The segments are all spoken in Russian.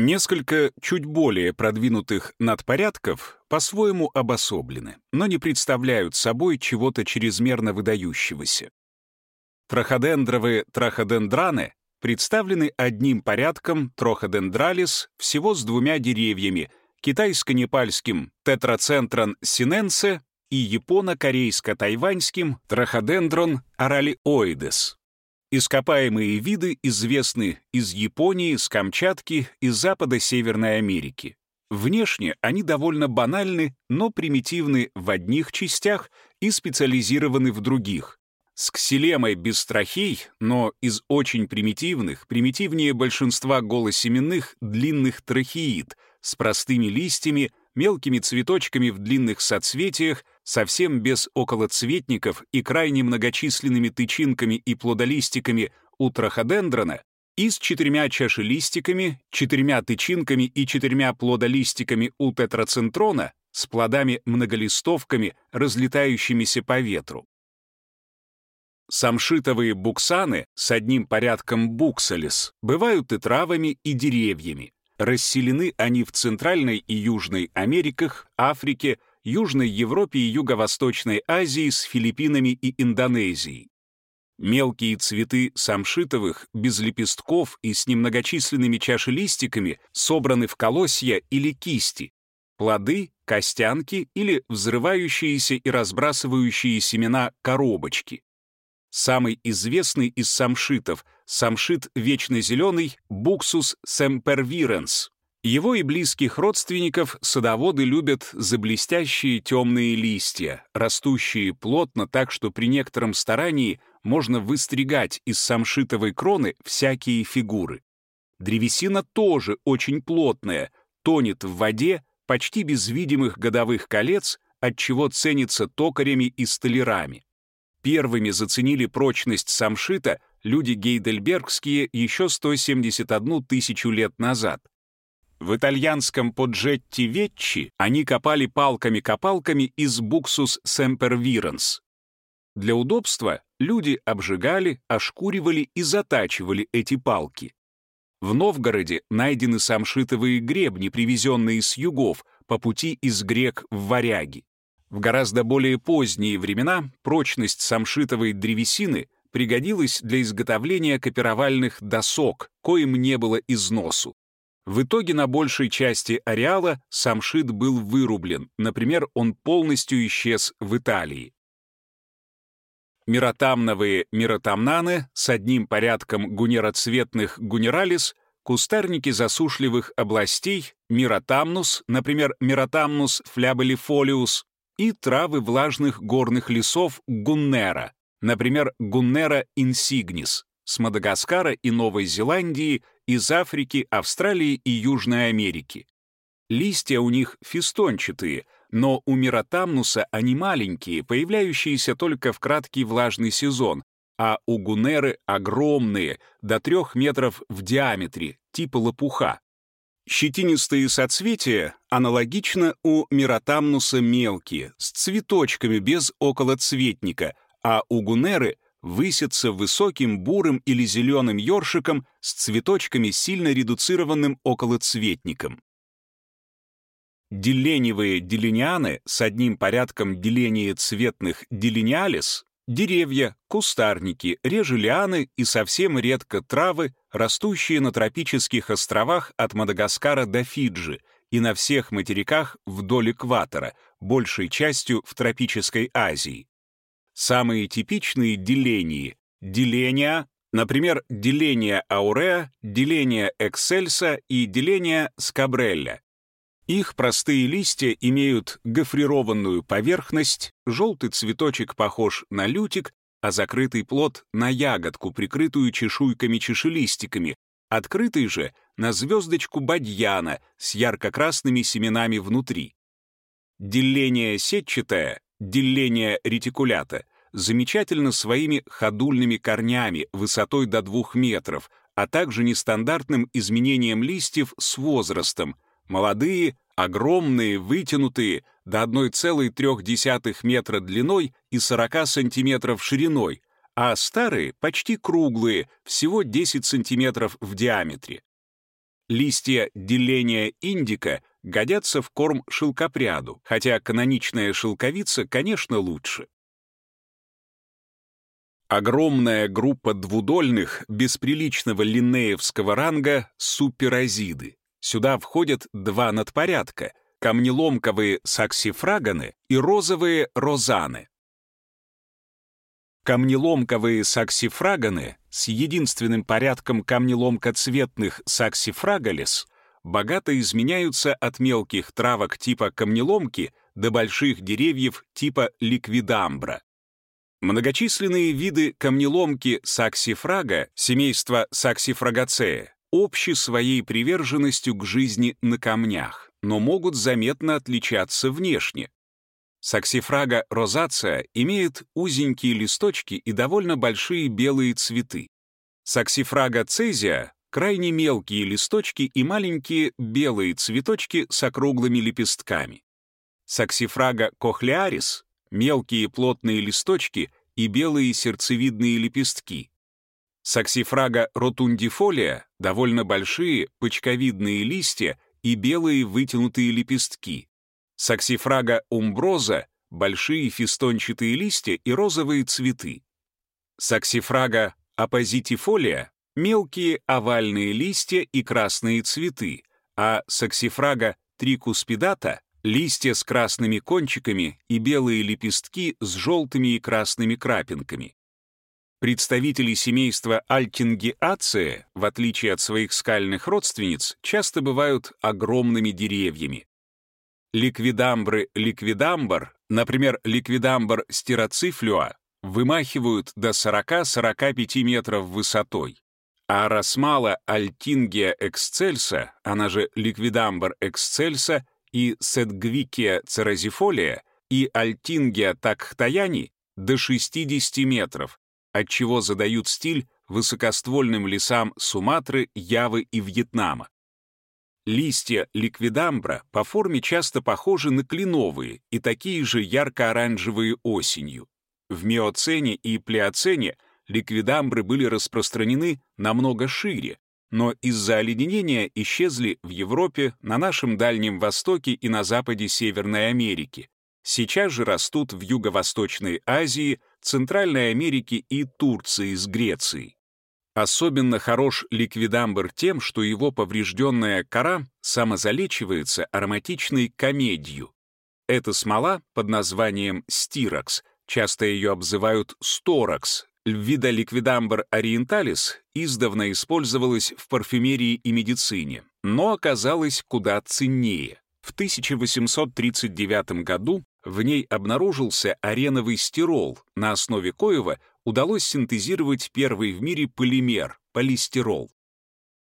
Несколько чуть более продвинутых надпорядков по-своему обособлены, но не представляют собой чего-то чрезмерно выдающегося. Траходендровые траходендраны представлены одним порядком троходендралис всего с двумя деревьями — китайско-непальским тетрацентрон синенсе и японо-корейско-тайваньским траходендрон оралиоидес. Ископаемые виды известны из Японии, с Камчатки и запада Северной Америки. Внешне они довольно банальны, но примитивны в одних частях и специализированы в других. С ксилемой без трахей, но из очень примитивных, примитивнее большинства голосеменных длинных трахеид, с простыми листьями, мелкими цветочками в длинных соцветиях, совсем без околоцветников и крайне многочисленными тычинками и плодолистиками у траходендрона и с четырьмя чашелистиками, четырьмя тычинками и четырьмя плодолистиками у тетрацентрона с плодами-многолистовками, разлетающимися по ветру. Самшитовые буксаны с одним порядком буксалис бывают и травами, и деревьями. Расселены они в Центральной и Южной Америках, Африке, Южной Европе и Юго-Восточной Азии с Филиппинами и Индонезией. Мелкие цветы самшитовых, без лепестков и с немногочисленными чашелистиками собраны в колосья или кисти. Плоды — костянки или взрывающиеся и разбрасывающие семена коробочки. Самый известный из самшитов — самшит вечно зеленый Буксус семпервиренс. Его и близких родственников садоводы любят за блестящие темные листья, растущие плотно так, что при некотором старании можно выстригать из самшитовой кроны всякие фигуры. Древесина тоже очень плотная, тонет в воде, почти без видимых годовых колец, отчего ценится токарями и столярами. Первыми заценили прочность самшита люди гейдельбергские еще 171 тысячу лет назад. В итальянском Поджетти Веччи они копали палками-копалками из буксус семпервиренс. Для удобства люди обжигали, ошкуривали и затачивали эти палки. В Новгороде найдены самшитовые гребни, привезенные с югов, по пути из грек в варяги. В гораздо более поздние времена прочность самшитовой древесины пригодилась для изготовления копировальных досок, коим не было износу. В итоге на большей части ареала самшит был вырублен, например, он полностью исчез в Италии. Миротамновые миротамнаны с одним порядком гунероцветных гунералис, кустарники засушливых областей, миротамнус, например, миротамнус флябелифолиус, и травы влажных горных лесов гуннера, например, гуннера инсигнис, с Мадагаскара и Новой Зеландии, из Африки, Австралии и Южной Америки. Листья у них фистончатые, но у миротамнуса они маленькие, появляющиеся только в краткий влажный сезон, а у гунеры огромные, до трех метров в диаметре, типа лопуха. Щетинистые соцветия аналогично у миротамнуса мелкие, с цветочками без околоцветника, а у гунеры — высится высоким бурым или зеленым ёршиком с цветочками сильно редуцированным околоцветником. Деленевые деленианы с одним порядком деления цветных делениалис — деревья, кустарники, реже лианы и совсем редко травы, растущие на тропических островах от Мадагаскара до Фиджи и на всех материках вдоль экватора, большей частью в тропической Азии. Самые типичные деления — деления, например, деление ауреа, деление эксельса и деление скабрелля. Их простые листья имеют гофрированную поверхность, желтый цветочек похож на лютик, а закрытый плод — на ягодку, прикрытую чешуйками-чешелистиками, открытый же — на звездочку бадьяна с ярко-красными семенами внутри. Деление сетчатое деление ретикулята, замечательно своими ходульными корнями высотой до 2 метров, а также нестандартным изменением листьев с возрастом. Молодые, огромные, вытянутые, до 1,3 метра длиной и 40 сантиметров шириной, а старые почти круглые, всего 10 сантиметров в диаметре. Листья деления индика годятся в корм шелкопряду, хотя каноничная шелковица, конечно, лучше. Огромная группа двудольных, бесприличного линнеевского ранга суперозиды. Сюда входят два надпорядка — камнеломковые саксифраганы и розовые розаны. Камнеломковые саксифраганы с единственным порядком камнеломкоцветных саксифрагалес богато изменяются от мелких травок типа камнеломки до больших деревьев типа ликвидамбра. Многочисленные виды камнеломки саксифрага, семейства саксифрагацея, общи своей приверженностью к жизни на камнях, но могут заметно отличаться внешне. Саксифрага розация имеет узенькие листочки и довольно большие белые цветы. Саксифрага цезия — крайне мелкие листочки и маленькие белые цветочки с округлыми лепестками. Саксифрага кохлеарис мелкие плотные листочки и белые сердцевидные лепестки. Саксифрага ротундифолия — довольно большие почковидные листья и белые вытянутые лепестки. Саксифрага умброза — большие фистончатые листья и розовые цветы. Саксифрага апозитифолия — мелкие овальные листья и красные цветы, а саксифрага трикуспидата листья с красными кончиками и белые лепестки с желтыми и красными крапинками. Представители семейства Альтингиацея, в отличие от своих скальных родственниц, часто бывают огромными деревьями. Ликвидамбры ликвидамбр, например, ликвидамбр стироцифлюа, вымахивают до 40-45 метров высотой. А Росмала альтингия эксцельса, она же ликвидамбр эксцельса, и Сетгвикия церазифолия и Альтингия такхтаяни до 60 метров, отчего задают стиль высокоствольным лесам Суматры, Явы и Вьетнама. Листья ликвидамбра по форме часто похожи на кленовые и такие же ярко-оранжевые осенью. В миоцене и плеоцене ликвидамбры были распространены намного шире, но из-за оледенения исчезли в Европе, на нашем Дальнем Востоке и на западе Северной Америки. Сейчас же растут в Юго-Восточной Азии, Центральной Америке и Турции с Грецией. Особенно хорош ликвидамбр тем, что его поврежденная кора самозалечивается ароматичной комедью. Эта смола под названием стирокс, часто ее обзывают сторокс, Львида ликвидамбр ориенталис издавна использовалась в парфюмерии и медицине, но оказалась куда ценнее. В 1839 году в ней обнаружился ареновый стирол, на основе коего удалось синтезировать первый в мире полимер — полистирол.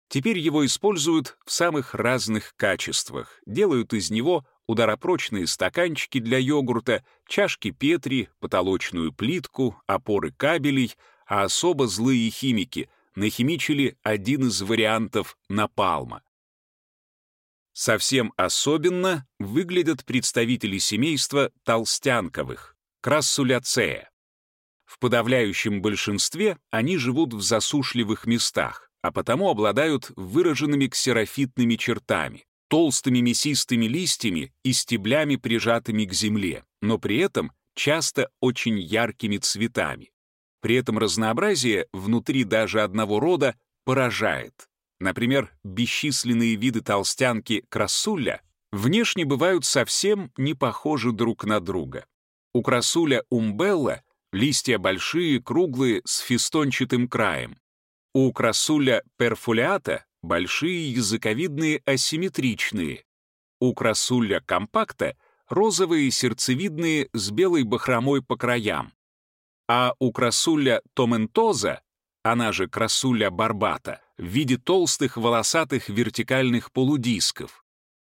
Теперь его используют в самых разных качествах, делают из него ударопрочные стаканчики для йогурта, чашки Петри, потолочную плитку, опоры кабелей, а особо злые химики нахимичили один из вариантов напалма. Совсем особенно выглядят представители семейства толстянковых, крассуляцея. В подавляющем большинстве они живут в засушливых местах, а потому обладают выраженными ксерофитными чертами толстыми мясистыми листьями и стеблями, прижатыми к земле, но при этом часто очень яркими цветами. При этом разнообразие внутри даже одного рода поражает. Например, бесчисленные виды толстянки красуля внешне бывают совсем не похожи друг на друга. У красуля умбелла листья большие, круглые, с фистончатым краем. У красуля перфолиата большие языковидные асимметричные. У красуля компакта розовые сердцевидные с белой бахромой по краям. А у красуля томентоза, она же красуля барбата, в виде толстых волосатых вертикальных полудисков.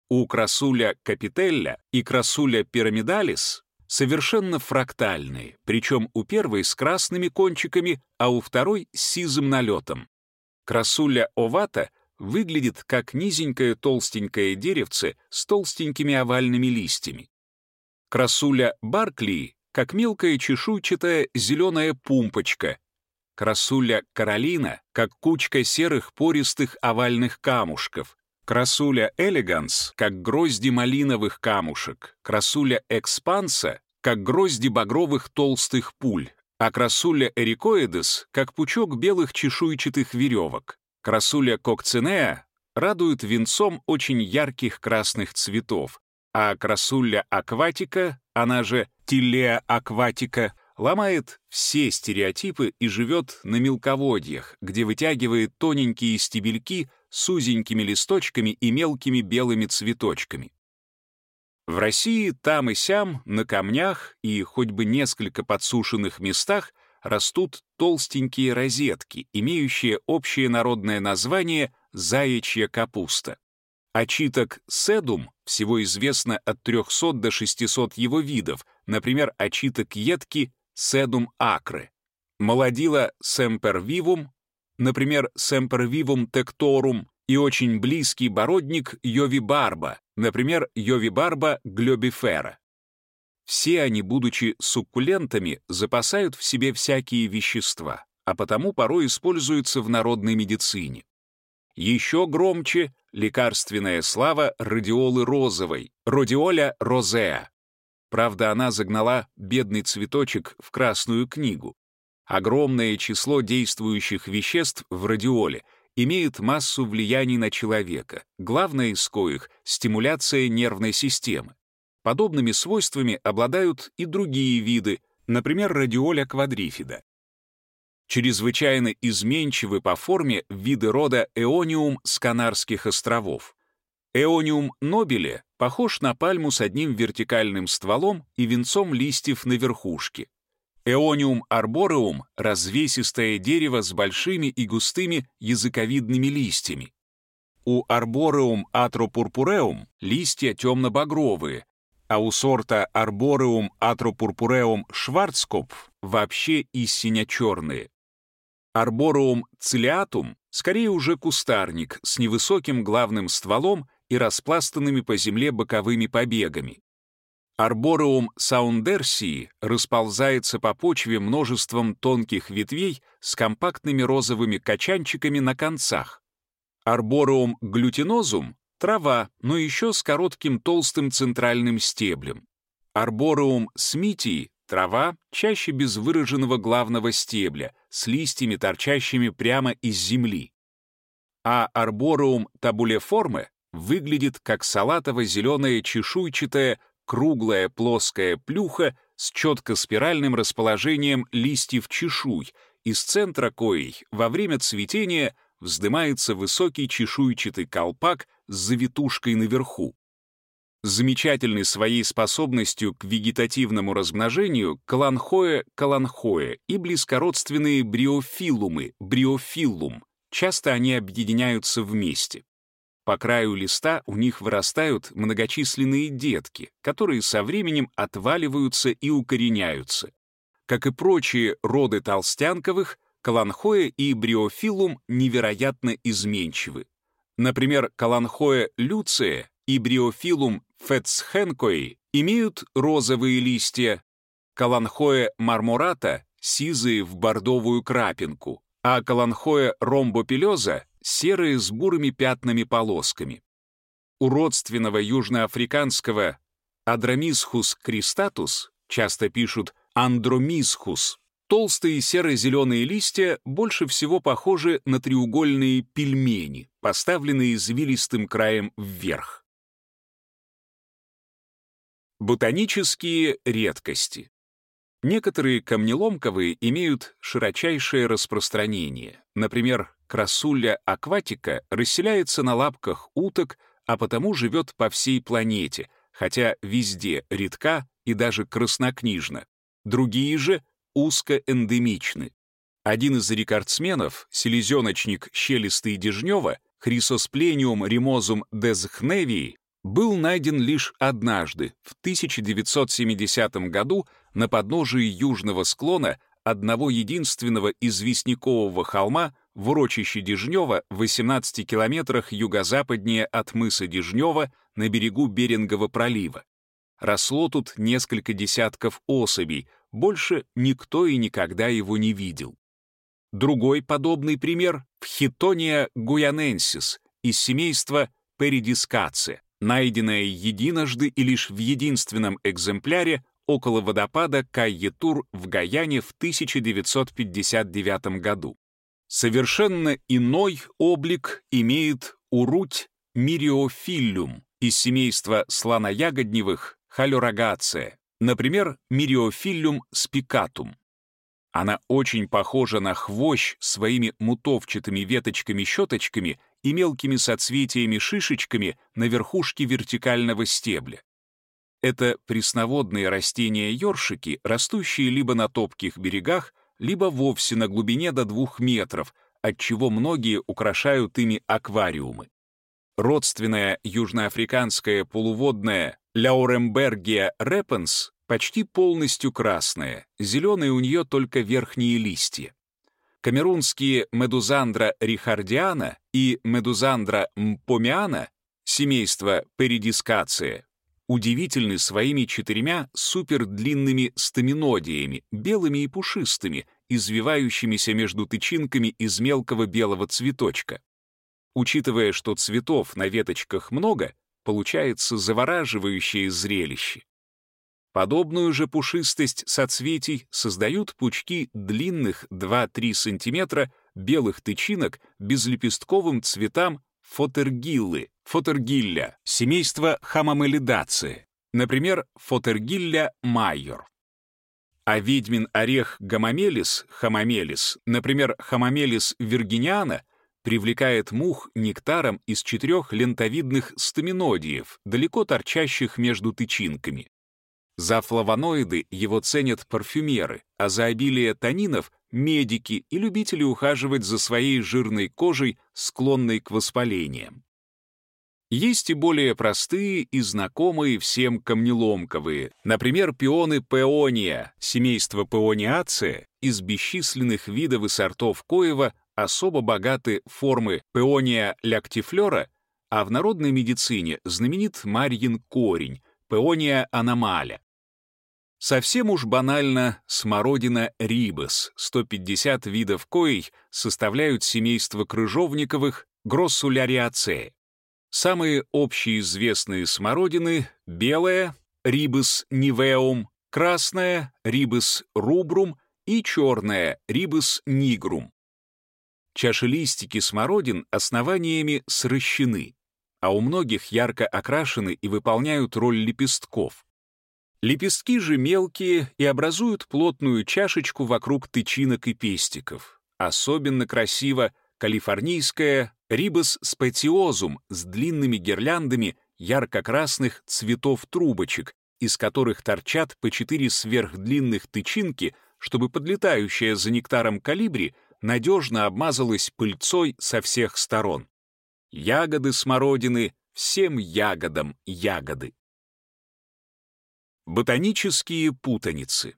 У красуля капителля и красуля пирамидалис совершенно фрактальные, причем у первой с красными кончиками, а у второй с сизым налетом. Красуля овата выглядит как низенькое толстенькое деревце с толстенькими овальными листьями. Красуля Баркли как мелкая чешуйчатая зеленая пумпочка. Красуля Каролина как кучка серых пористых овальных камушков, Красуля элеганс, как грозди малиновых камушек, красуля экспанса, как грозди багровых толстых пуль, а красуля эрикоидес, как пучок белых чешуйчатых веревок. Красуля кокцинеа радует венцом очень ярких красных цветов, а красуля акватика, она же тилеа акватика, ломает все стереотипы и живет на мелководьях, где вытягивает тоненькие стебельки с узенькими листочками и мелкими белыми цветочками. В России там и сям, на камнях и хоть бы несколько подсушенных местах растут толстенькие розетки, имеющие общее народное название «заячья капуста». Очиток седум всего известно от 300 до 600 его видов, например, очиток едки седум акры. Молодила семпервивум, например, семпервивум текторум, и очень близкий бородник йовибарба, например, йовибарба глёбифера. Все они, будучи суккулентами, запасают в себе всякие вещества, а потому порой используются в народной медицине. Еще громче лекарственная слава радиолы розовой, родиоля розеа. Правда, она загнала бедный цветочек в Красную книгу. Огромное число действующих веществ в радиоле имеет массу влияний на человека, главное из коих — стимуляция нервной системы. Подобными свойствами обладают и другие виды, например, радиоля квадрифида. Чрезвычайно изменчивы по форме виды рода Эониум с Канарских островов. Эониум нобеле похож на пальму с одним вертикальным стволом и венцом листьев на верхушке. Эониум арбореум — развесистое дерево с большими и густыми языковидными листьями. У арбореум атропурпуреум листья темно-багровые, а у сорта арбореум атропурпуреум шварцкопф вообще и сине-черные. Арбореум цилиатум скорее уже кустарник с невысоким главным стволом и распластанными по земле боковыми побегами. Арбореум саундерсии расползается по почве множеством тонких ветвей с компактными розовыми качанчиками на концах. Арбореум глютинозум — трава, но еще с коротким толстым центральным стеблем. Арбореум смитии — трава, чаще без выраженного главного стебля, с листьями, торчащими прямо из земли. А арбореум табулеформе выглядит как салатово-зеленая чешуйчатая круглая плоская плюха с четко спиральным расположением листьев чешуй, из центра коей во время цветения вздымается высокий чешуйчатый колпак с завитушкой наверху. Замечательный своей способностью к вегетативному размножению каланхоя и близкородственные бриофилумы бриофиллум. Часто они объединяются вместе. По краю листа у них вырастают многочисленные детки, которые со временем отваливаются и укореняются. Как и прочие роды толстянковых, каланхоя и бриофилум невероятно изменчивы. Например, каланхоя люция и бриофилум фетсхенкои имеют розовые листья, каланхоя мармората — сизые в бордовую крапинку, а каланхоя ромбопелеза — серые с бурыми пятнами-полосками. У родственного южноафриканского Адромисхус кристатус, часто пишут андромисхус, толстые серо-зеленые листья больше всего похожи на треугольные пельмени, поставленные извилистым краем вверх. Ботанические редкости. Некоторые камнеломковые имеют широчайшее распространение. Например, красуля акватика расселяется на лапках уток, а потому живет по всей планете, хотя везде редка и даже краснокнижна. Другие же узкоэндемичны. Один из рекордсменов, селезеночник щелистый Дежнева, Хрисосплениум ремозум дезхневии, был найден лишь однажды, в 1970 году, на подножии южного склона одного единственного известнякового холма в урочище Дежнева в 18 километрах юго-западнее от мыса Дежнева на берегу Берингового пролива. Росло тут несколько десятков особей, больше никто и никогда его не видел. Другой подобный пример — Пхитония гуяненсис из семейства перидискация, найденная единожды и лишь в единственном экземпляре около водопада Кайетур в Гаяне в 1959 году. Совершенно иной облик имеет уруть мириофиллюм из семейства слоноягодневых халюрогация, например, мириофиллюм спикатум. Она очень похожа на хвощ своими мутовчатыми веточками-щеточками и мелкими соцветиями-шишечками на верхушке вертикального стебля. Это пресноводные растения-ёршики, растущие либо на топких берегах, либо вовсе на глубине до двух метров, отчего многие украшают ими аквариумы. Родственная южноафриканская полуводная Ляурембергия репенс почти полностью красная, зеленые у нее только верхние листья. Камерунские Медузандра рихардиана и Медузандра мпомиана, семейство перидискация, удивительны своими четырьмя супердлинными стаминодиями, белыми и пушистыми, извивающимися между тычинками из мелкого белого цветочка. Учитывая, что цветов на веточках много, получается завораживающее зрелище. Подобную же пушистость соцветий создают пучки длинных 2-3 см белых тычинок безлепестковым цветам фотергиллы, фотергилля, семейство хамамелидации, например, фотергилля майор. А ведьмин орех гамамелис, хамамелис, например, хамамелис виргиниана, привлекает мух нектаром из четырех лентовидных стаминодиев, далеко торчащих между тычинками. За флавоноиды его ценят парфюмеры, а за обилие танинов — медики и любители ухаживать за своей жирной кожей, склонной к воспалениям. Есть и более простые и знакомые всем камнеломковые, например, пионы пеония, семейство пеониация, из бесчисленных видов и сортов коева особо богаты формы пеония ляктифлера, а в народной медицине знаменит Марьин корень, пеония аномаля. Совсем уж банально смородина рибес, 150 видов коей составляют семейство крыжовниковых гроссуляриацеи. Самые общеизвестные смородины — белая, рибес нивеум, красная, рибес рубрум и черная, рибес нигрум. Чашелистики смородин основаниями сращены, а у многих ярко окрашены и выполняют роль лепестков. Лепестки же мелкие и образуют плотную чашечку вокруг тычинок и пестиков. Особенно красиво калифорнийская рибос спетиозум с длинными гирляндами ярко-красных цветов трубочек, из которых торчат по четыре сверхдлинных тычинки, чтобы подлетающая за нектаром калибри надежно обмазалась пыльцой со всех сторон. Ягоды смородины, всем ягодам ягоды. Ботанические путаницы.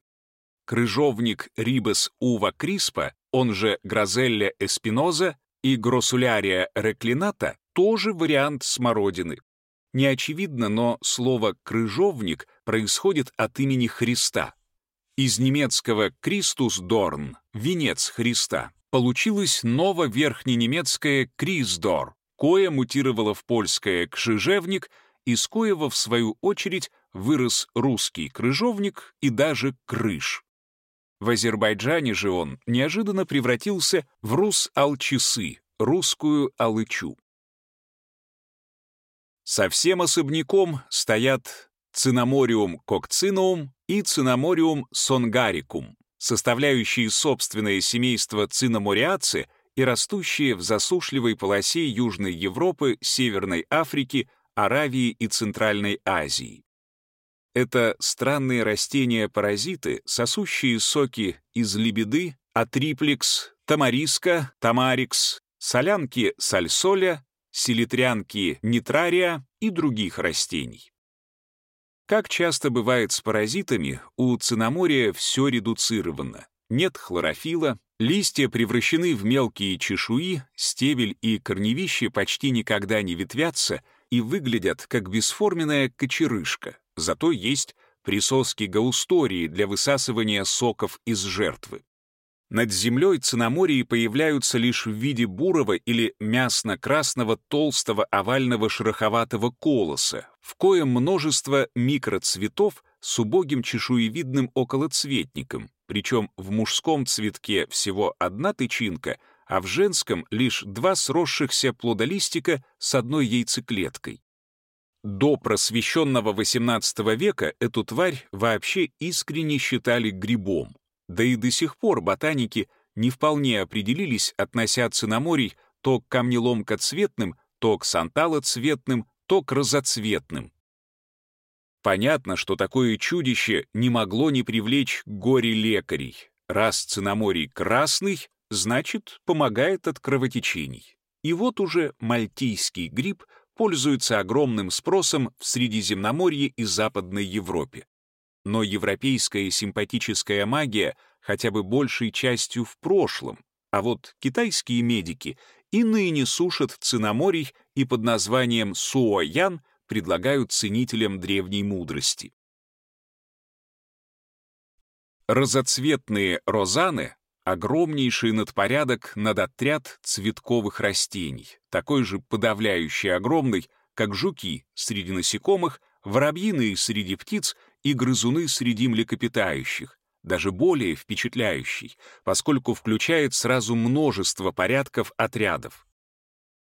Крыжовник Рибес ува криспа, он же Грозелля эспиноза и Гроссулярия реклината тоже вариант смородины. Не очевидно, но слово «крыжовник» происходит от имени Христа. Из немецкого «Кристусдорн» — «венец Христа» получилось ново-верхненемецкое «Крисдор», кое мутировало в польское «кшижевник», из коего, в свою очередь, вырос русский крыжовник и даже крыш. В Азербайджане же он неожиданно превратился в рус-алчисы, русскую алычу. Совсем особняком стоят цинамориум кокциноум и цинамориум сонгарикум, составляющие собственное семейство цинамориаци и растущие в засушливой полосе Южной Европы, Северной Африки, Аравии и Центральной Азии. Это странные растения-паразиты, сосущие соки из лебеды, атриплекс, тамариска, тамарикс, солянки сальсоля, селитрянки нитрария и других растений. Как часто бывает с паразитами, у циномория все редуцировано. Нет хлорофила, листья превращены в мелкие чешуи, стебель и корневище почти никогда не ветвятся и выглядят как бесформенная кочерышка. Зато есть присоски гаустории для высасывания соков из жертвы. Над землей циномории появляются лишь в виде бурого или мясно-красного толстого овального шероховатого колоса, в коем множество микроцветов с убогим чешуевидным околоцветником, причем в мужском цветке всего одна тычинка, а в женском лишь два сросшихся плодолистика с одной яйцеклеткой. До просвещенного XVIII века эту тварь вообще искренне считали грибом. Да и до сих пор ботаники не вполне определились, относя циноморий то к камнеломкоцветным, то к санталоцветным, то к разоцветным. Понятно, что такое чудище не могло не привлечь горе лекарей. Раз циноморий красный, значит, помогает от кровотечений. И вот уже мальтийский гриб пользуется огромным спросом в Средиземноморье и Западной Европе но европейская симпатическая магия хотя бы большей частью в прошлом, а вот китайские медики и ныне сушат циноморий и под названием суоян предлагают ценителям древней мудрости. Разоцветные розаны — огромнейший надпорядок над отряд цветковых растений, такой же подавляющий огромный, как жуки среди насекомых, воробьиные среди птиц и грызуны среди млекопитающих, даже более впечатляющий, поскольку включает сразу множество порядков отрядов.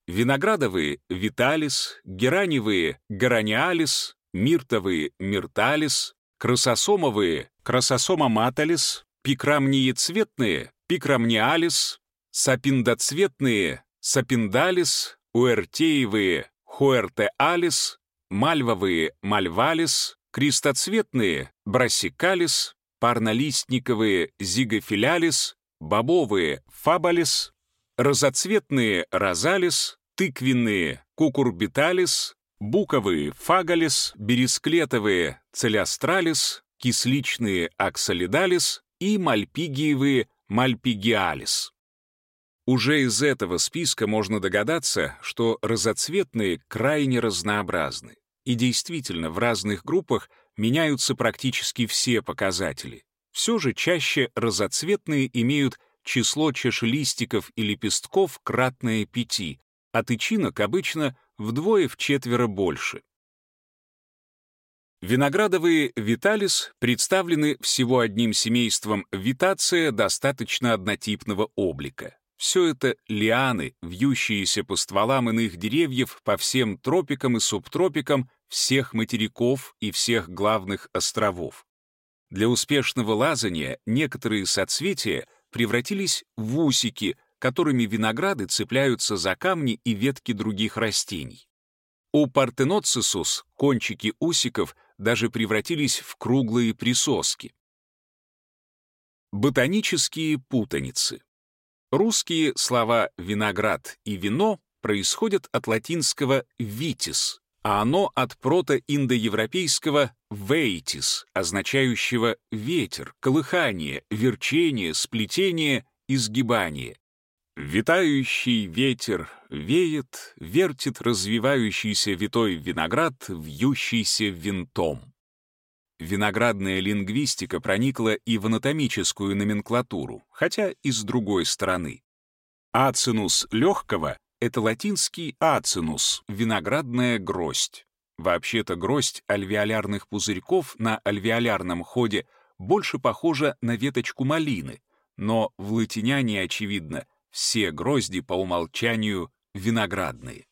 Виноградовые — виталис, гераневые — гераниалис, миртовые — мирталис, красосомовые — красосомоматалис, пикрамниецветные — пикрамниалис, сапиндоцветные — Sapindales, уэртеевые — Huerteales, мальвовые — Malvales, Крестоцветные — Brassicales, парнолистниковые — Zygophyllales, бобовые — Fabales, розоцветные — Rosales, тыквенные — Cucurbitales, буковые — Fagales, бересклетовые — Celastrales, кисличные — Oxalidales и мальпигиевые — Malpighiales. Уже из этого списка можно догадаться, что разоцветные крайне разнообразны. И действительно, в разных группах меняются практически все показатели. Все же чаще разоцветные имеют число чашелистиков и лепестков кратное пяти, а тычинок обычно вдвое-вчетверо больше. Виноградовые виталис представлены всего одним семейством витация достаточно однотипного облика. Все это лианы, вьющиеся по стволам иных деревьев по всем тропикам и субтропикам всех материков и всех главных островов. Для успешного лазания некоторые соцветия превратились в усики, которыми винограды цепляются за камни и ветки других растений. У партеноцисус кончики усиков даже превратились в круглые присоски. Ботанические путаницы. Русские слова «виноград» и «вино» происходят от латинского «vitis», а оно от протоиндоевропейского «veitis», означающего «ветер», «колыхание», «верчение», «сплетение», «изгибание». Витающий ветер веет, вертит развивающийся витой виноград, вьющийся винтом. Виноградная лингвистика проникла и в анатомическую номенклатуру, хотя и с другой стороны. Ацинус легкого — это латинский ацинус, виноградная гроздь. Вообще-то гроздь альвеолярных пузырьков на альвеолярном ходе больше похожа на веточку малины, но в латиняне, очевидно, все грозди по умолчанию виноградные.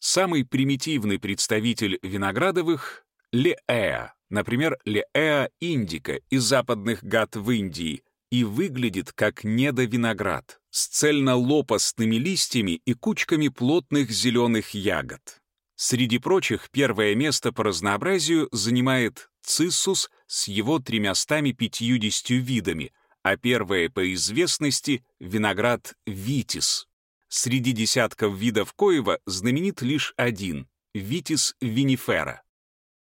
Самый примитивный представитель виноградовых Леэа, например, Леэа индика из западных гат в Индии, и выглядит как недовиноград с цельно-лопастными листьями и кучками плотных зеленых ягод. Среди прочих первое место по разнообразию занимает циссус с его 350 видами, а первое по известности — виноград витис. Среди десятков видов коева знаменит лишь один — витис винифера.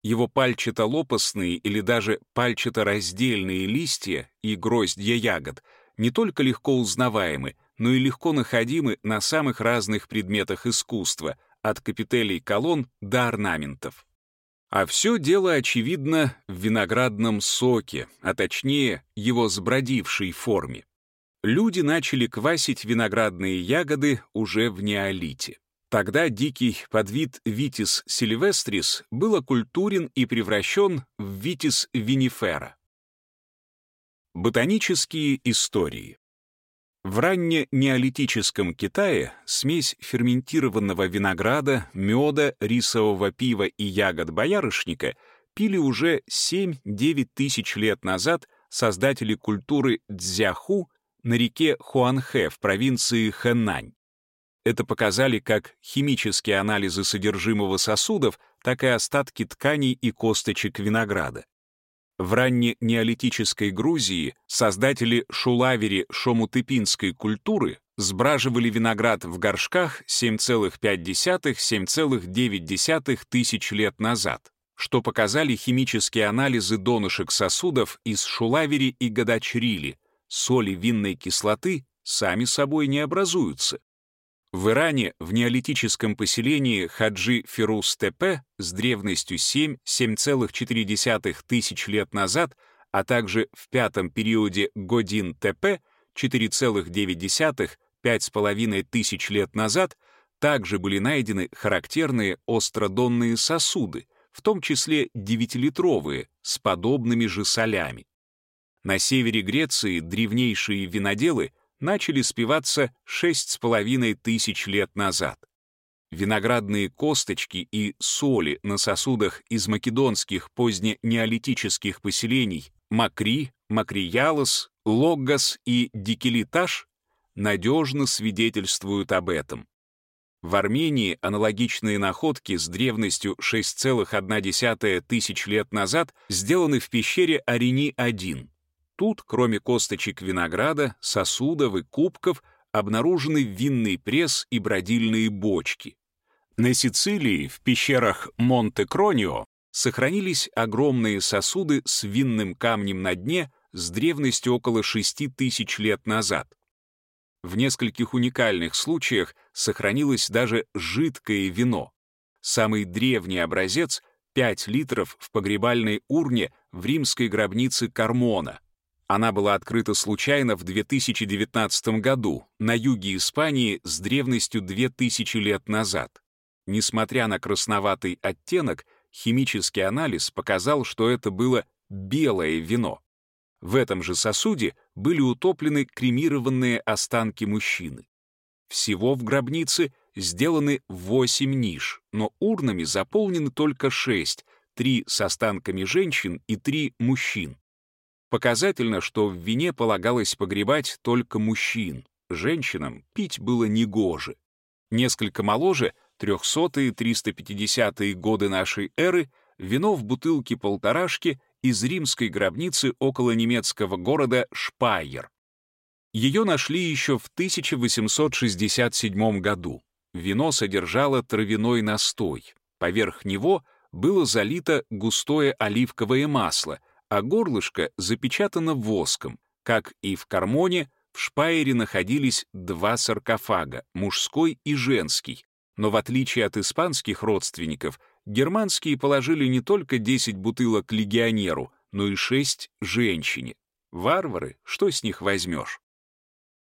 Его пальчато-лопастные или даже пальчато-раздельные листья и гроздья ягод не только легко узнаваемы, но и легко находимы на самых разных предметах искусства, от капителей колонн до орнаментов. А все дело, очевидно, в виноградном соке, а точнее, его сбродившей форме. Люди начали квасить виноградные ягоды уже в неолите. Тогда дикий подвид Витис сильвестрис был окультурен и превращен в Витис винифера. Ботанические истории в ранне-неолитическом Китае смесь ферментированного винограда, меда, рисового пива и ягод боярышника пили уже 7-9 тысяч лет назад создатели культуры Цзяху на реке Хуанхэ в провинции Хэнань. Это показали как химические анализы содержимого сосудов, так и остатки тканей и косточек винограда. В ранне-неолитической Грузии создатели шулавери-шомутыпинской культуры сбраживали виноград в горшках 7,5-7,9 тысяч лет назад, что показали химические анализы донышек сосудов из шулавери и гадачрили. Соли винной кислоты сами собой не образуются. В Иране в неолитическом поселении Хаджи Фирус-Тепе с древностью 7-7,4 тысяч лет назад, а также в пятом периоде Годин-Тепе 4,9-5,5 тысяч лет назад также были найдены характерные остродонные сосуды, в том числе 9-литровые, с подобными же солями. На севере Греции древнейшие виноделы начали спиваться шесть с половиной тысяч лет назад. Виноградные косточки и соли на сосудах из македонских поздненеолитических поселений Макри, Макриялос, Логгас и Дикелитаж надежно свидетельствуют об этом. В Армении аналогичные находки с древностью 6,1 тысяч лет назад сделаны в пещере Арени-1. Тут, кроме косточек винограда, сосудов и кубков, обнаружены винный пресс и бродильные бочки. На Сицилии, в пещерах Монте-Кронио, сохранились огромные сосуды с винным камнем на дне с древностью около 6 тысяч лет назад. В нескольких уникальных случаях сохранилось даже жидкое вино. Самый древний образец — 5 литров в погребальной урне в римской гробнице Кармона — она была открыта случайно в 2019 году на юге Испании с древностью 2000 лет назад. Несмотря на красноватый оттенок, химический анализ показал, что это было белое вино. В этом же сосуде были утоплены кремированные останки мужчины. Всего в гробнице сделаны 8 ниш, но урнами заполнены только 6, 3 с останками женщин и 3 мужчин. Показательно, что в вине полагалось погребать только мужчин, женщинам пить было негоже. Несколько моложе, 300-е, 350-е годы нашей эры, вино в бутылке полторашки из римской гробницы около немецкого города Шпайер. Ее нашли еще в 1867 году. Вино содержало травяной настой. Поверх него было залито густое оливковое масло, а горлышко запечатано воском. Как и в Кармоне, в Шпайере находились два саркофага, мужской и женский. Но в отличие от испанских родственников, германские положили не только 10 бутылок легионеру, но и 6 женщине. Варвары, что с них возьмешь?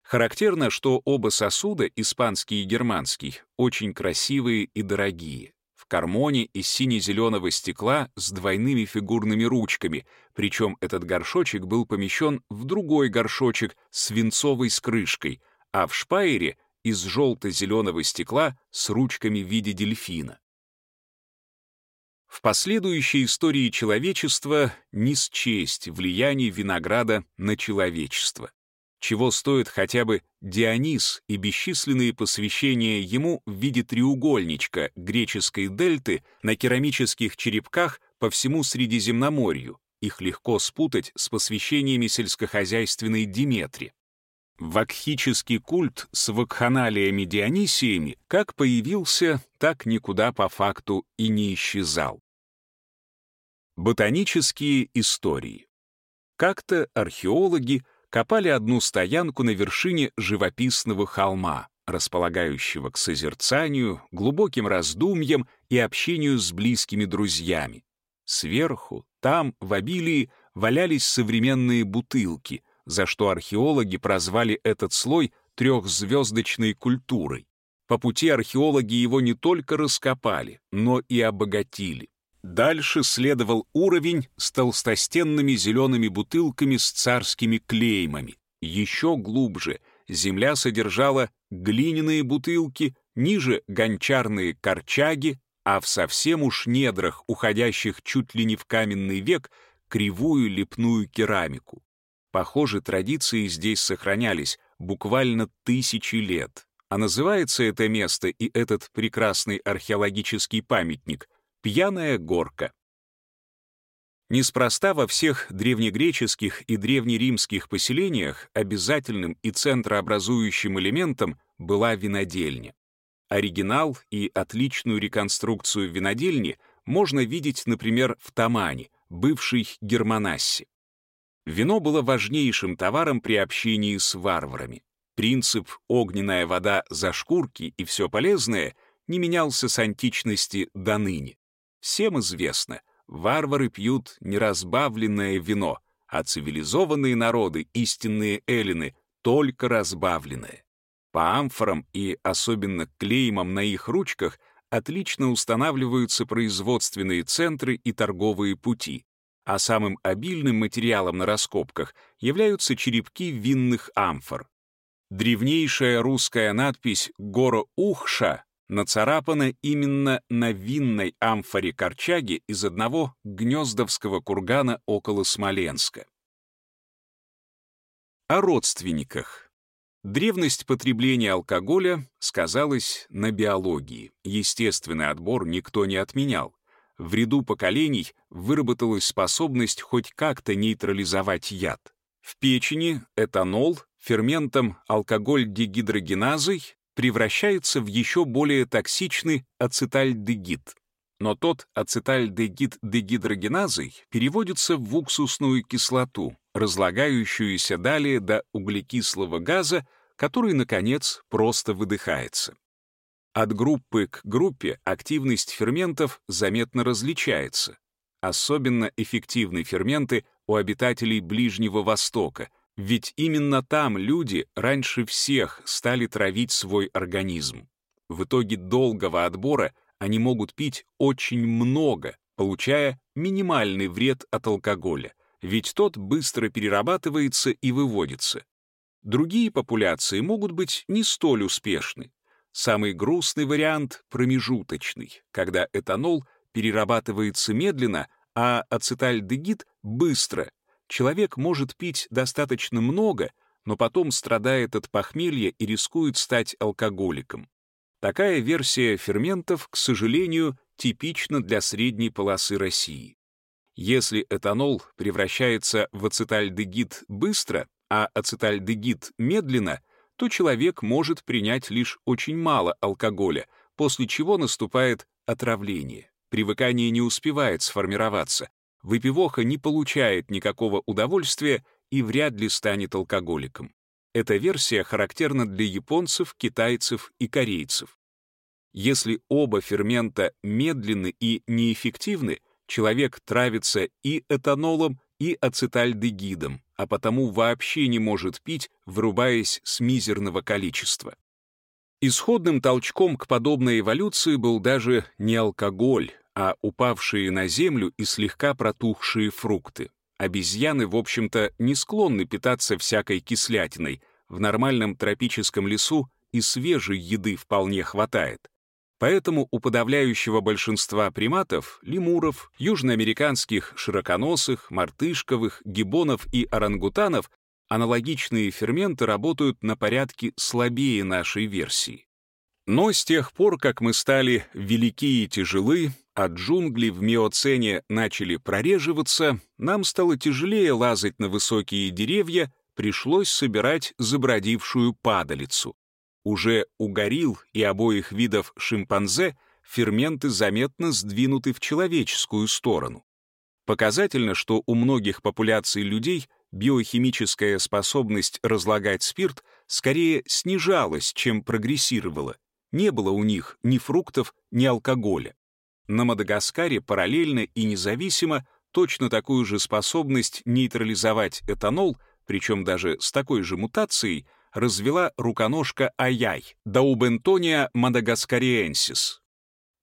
Характерно, что оба сосуда, испанский и германский, очень красивые и дорогие кармоне из сине-зеленого стекла с двойными фигурными ручками, причем этот горшочек был помещен в другой горшочек с свинцовой с крышкой, а в шпайере — из желто-зеленого стекла с ручками в виде дельфина. В последующей истории человечества не счесть влияние винограда на человечество чего стоит хотя бы Дионис и бесчисленные посвящения ему в виде треугольничка греческой дельты на керамических черепках по всему Средиземноморью. Их легко спутать с посвящениями сельскохозяйственной Диметри. Вакхический культ с вакханалиями-дионисиями как появился, так никуда по факту и не исчезал. Ботанические истории. Как-то археологи копали одну стоянку на вершине живописного холма, располагающего к созерцанию, глубоким раздумьям и общению с близкими друзьями. Сверху, там, в обилии, валялись современные бутылки, за что археологи прозвали этот слой трехзвездочной культурой. По пути археологи его не только раскопали, но и обогатили. Дальше следовал уровень с толстостенными зелеными бутылками с царскими клеймами. Еще глубже земля содержала глиняные бутылки, ниже — гончарные корчаги, а в совсем уж недрах, уходящих чуть ли не в каменный век, кривую лепную керамику. Похоже, традиции здесь сохранялись буквально тысячи лет. А называется это место и этот прекрасный археологический памятник «Пьяная горка». Неспроста во всех древнегреческих и древнеримских поселениях обязательным и центрообразующим элементом была винодельня. Оригинал и отличную реконструкцию винодельни можно видеть, например, в Тамане, бывшей Германассе. Вино было важнейшим товаром при общении с варварами. Принцип «огненная вода за шкурки и все полезное» не менялся с античности до ныне. Всем известно, варвары пьют неразбавленное вино, а цивилизованные народы, истинные эллины, только разбавленное. По амфорам и особенно клеймам на их ручках отлично устанавливаются производственные центры и торговые пути, а самым обильным материалом на раскопках являются черепки винных амфор. Древнейшая русская надпись «Гора Ухша» нацарапана именно на винной амфоре корчаги из одного гнездовского кургана около Смоленска. О родственниках. Древность потребления алкоголя сказалась на биологии. Естественный отбор никто не отменял. В ряду поколений выработалась способность хоть как-то нейтрализовать яд. В печени этанол ферментом алкоголь-дегидрогеназой превращается в еще более токсичный ацетальдегид. Но тот ацетальдегид дегидрогеназой переводится в уксусную кислоту, разлагающуюся далее до углекислого газа, который, наконец, просто выдыхается. От группы к группе активность ферментов заметно различается. Особенно эффективны ферменты у обитателей Ближнего Востока, ведь именно там люди раньше всех стали травить свой организм. В итоге долгого отбора они могут пить очень много, получая минимальный вред от алкоголя, ведь тот быстро перерабатывается и выводится. Другие популяции могут быть не столь успешны. Самый грустный вариант — промежуточный, когда этанол перерабатывается медленно, а ацетальдегид — быстро. Человек может пить достаточно много, но потом страдает от похмелья и рискует стать алкоголиком. Такая версия ферментов, к сожалению, типична для средней полосы России. Если этанол превращается в ацетальдегид быстро, а ацетальдегид медленно, то человек может принять лишь очень мало алкоголя, после чего наступает отравление. Привыкание не успевает сформироваться. Выпивоха не получает никакого удовольствия и вряд ли станет алкоголиком. Эта версия характерна для японцев, китайцев и корейцев. Если оба фермента медленны и неэффективны, человек травится и этанолом, и ацетальдегидом, а потому вообще не может пить, вырубаясь с мизерного количества. Исходным толчком к подобной эволюции был даже не алкоголь, а упавшие на землю и слегка протухшие фрукты. Обезьяны, в общем-то, не склонны питаться всякой кислятиной. В нормальном тропическом лесу и свежей еды вполне хватает. Поэтому у подавляющего большинства приматов, лемуров, южноамериканских широконосых, мартышковых, гибонов и орангутанов аналогичные ферменты работают на порядке слабее нашей версии. Но с тех пор, как мы стали велики и тяжелы, а джунгли в миоцене начали прореживаться, нам стало тяжелее лазать на высокие деревья, пришлось собирать забродившую падалицу. Уже у горилл и обоих видов шимпанзе ферменты заметно сдвинуты в человеческую сторону. Показательно, что у многих популяций людей биохимическая способность разлагать спирт скорее снижалась, чем прогрессировала. Не было у них ни фруктов, ни алкоголя. На Мадагаскаре параллельно и независимо точно такую же способность нейтрализовать этанол, причем даже с такой же мутацией, развела руконожка Аяй, Даубентония мадагаскариенсис.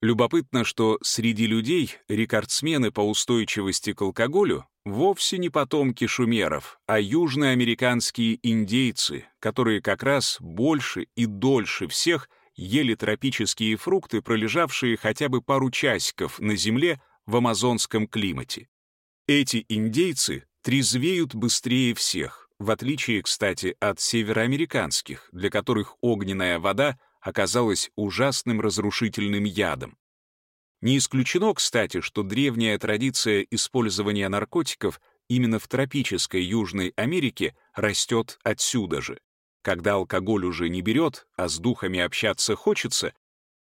Любопытно, что среди людей рекордсмены по устойчивости к алкоголю вовсе не потомки шумеров, а южноамериканские индейцы, которые как раз больше и дольше всех ели тропические фрукты, пролежавшие хотя бы пару часиков на земле в амазонском климате. Эти индейцы трезвеют быстрее всех, в отличие, кстати, от североамериканских, для которых огненная вода оказалась ужасным разрушительным ядом. Не исключено, кстати, что древняя традиция использования наркотиков именно в тропической Южной Америке растет отсюда же. Когда алкоголь уже не берет, а с духами общаться хочется,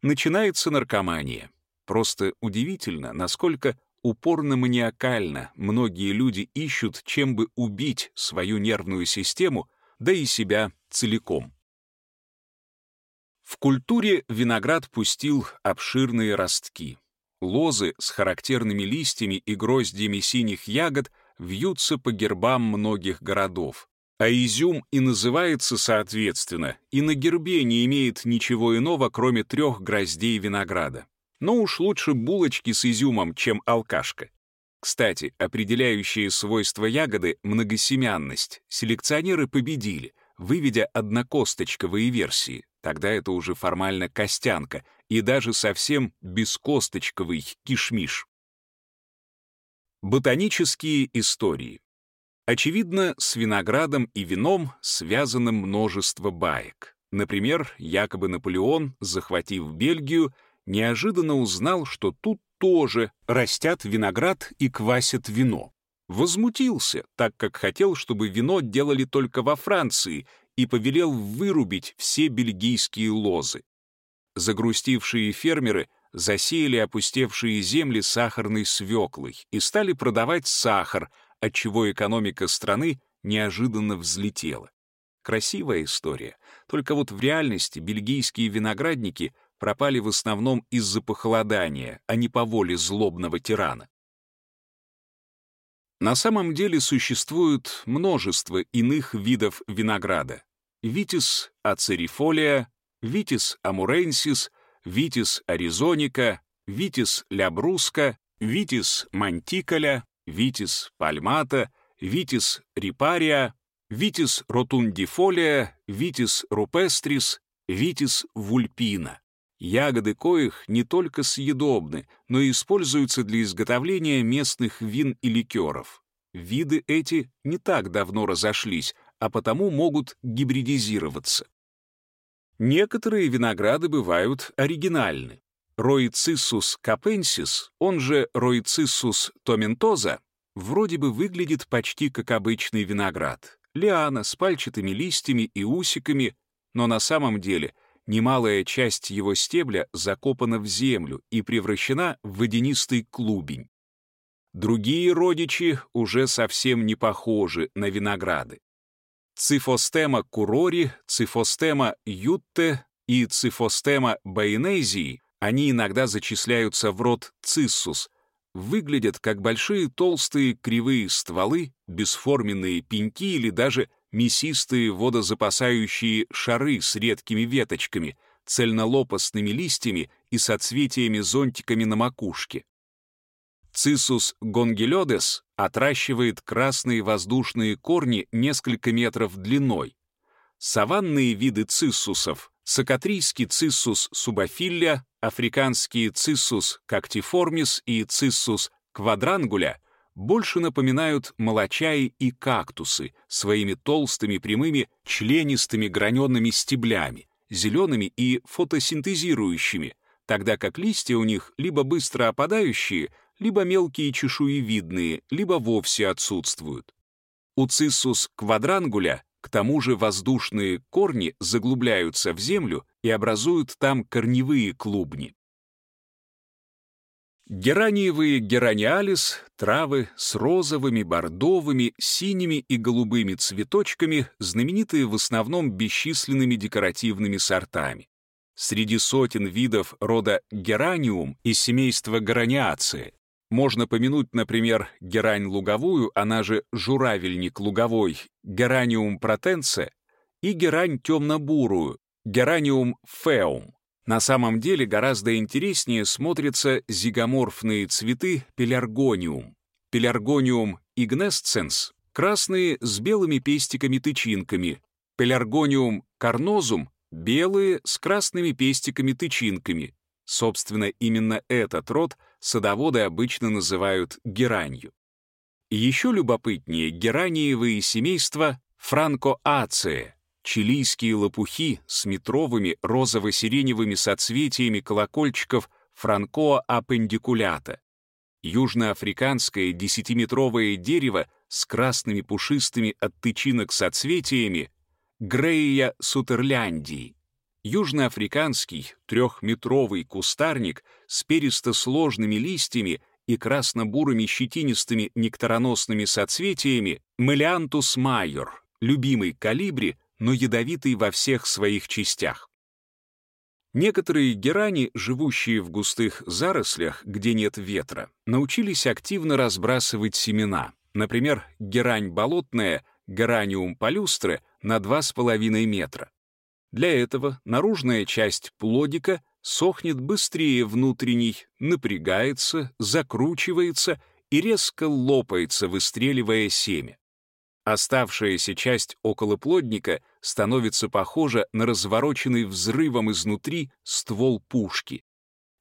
начинается наркомания. Просто удивительно, насколько упорно-маниакально многие люди ищут, чем бы убить свою нервную систему, да и себя целиком. В культуре виноград пустил обширные ростки. Лозы с характерными листьями и гроздьями синих ягод вьются по гербам многих городов. А изюм и называется соответственно, и на гербе не имеет ничего иного, кроме трех гроздей винограда. Но уж лучше булочки с изюмом, чем алкашка. Кстати, определяющие свойства ягоды — многосемянность. Селекционеры победили, выведя однокосточковые версии. Тогда это уже формально костянка, и даже совсем бескосточковый кишмиш. Ботанические истории. Очевидно, с виноградом и вином связано множество баек. Например, якобы Наполеон, захватив Бельгию, неожиданно узнал, что тут тоже растят виноград и квасят вино. Возмутился, так как хотел, чтобы вино делали только во Франции, и повелел вырубить все бельгийские лозы. Загрустившие фермеры засеяли опустевшие земли сахарной свеклой и стали продавать сахар, отчего экономика страны неожиданно взлетела. Красивая история, только вот в реальности бельгийские виноградники пропали в основном из-за похолодания, а не по воле злобного тирана. На самом деле существует множество иных видов винограда. Витис ацерифолия, Витис амуренсис, Витис аризоника, Витис лябруска, Витис мантиколя, Витис пальмата, Витис рипария, Витис ротундифолия, Витис рупестрис, Витис вульпина. Ягоды коих не только съедобны, но и используются для изготовления местных вин и ликеров. Виды эти не так давно разошлись, а потому могут гибридизироваться. Некоторые винограды бывают оригинальны. Роициссус капенсис, он же Роициссус томентоза, вроде бы выглядит почти как обычный виноград. Лиана с пальчатыми листьями и усиками, но на самом деле немалая часть его стебля закопана в землю и превращена в водянистый клубень. Другие родичи уже совсем не похожи на винограды. Цифостема курори, цифостема ютте и цифостема баинезии, они иногда зачисляются в род циссус, выглядят как большие толстые кривые стволы, бесформенные пеньки или даже мясистые водозапасающие шары с редкими веточками, цельнолопастными листьями и соцветиями-зонтиками на макушке. Цисус гонгелёдес отращивает красные воздушные корни несколько метров длиной. Саванные виды циссусов — сокатрийский циссус субофилля, африканские циссус кактиформис и циссус квадрангуля больше напоминают молочаи и кактусы своими толстыми прямыми членистыми граненными стеблями, зелеными и фотосинтезирующими, тогда как листья у них либо быстро опадающие, либо мелкие чешуевидные, либо вовсе отсутствуют. У циссус квадрангуля к тому же воздушные корни заглубляются в землю и образуют там корневые клубни. Гераниевые гераниалис — травы с розовыми, бордовыми, синими и голубыми цветочками, знаменитые в основном бесчисленными декоративными сортами. Среди сотен видов рода гераниум из семейства гераниации можно помянуть, например, герань луговую, она же журавельник луговой, гераниум протенце и герань темно-бурую, гераниум феум. На самом деле гораздо интереснее смотрятся зигоморфные цветы пеляргониум. Пеляргониум игнесценс — красные с белыми пестиками-тычинками, пеляргониум карнозум — белые с красными пестиками-тычинками. Собственно, именно этот род садоводы обычно называют геранью. Еще любопытнее гераниевые семейства франкоацея, чилийские лопухи с метровыми розово-сиреневыми соцветиями колокольчиков франкоа аппендикулята, южноафриканское десятиметровое дерево с красными пушистыми от тычинок соцветиями Грея сутерляндии, южноафриканский трехметровый кустарник с перисто-сложными листьями и красно-бурыми щетинистыми нектароносными соцветиями Мелиантус майор, любимый калибри, но ядовитый во всех своих частях. Некоторые герани, живущие в густых зарослях, где нет ветра, научились активно разбрасывать семена. Например, герань болотная, гераниум палюстре, на 2,5 метра. Для этого наружная часть плодика сохнет быстрее внутренней, напрягается, закручивается и резко лопается, выстреливая семя. Оставшаяся часть околоплодника становится похожа на развороченный взрывом изнутри ствол пушки.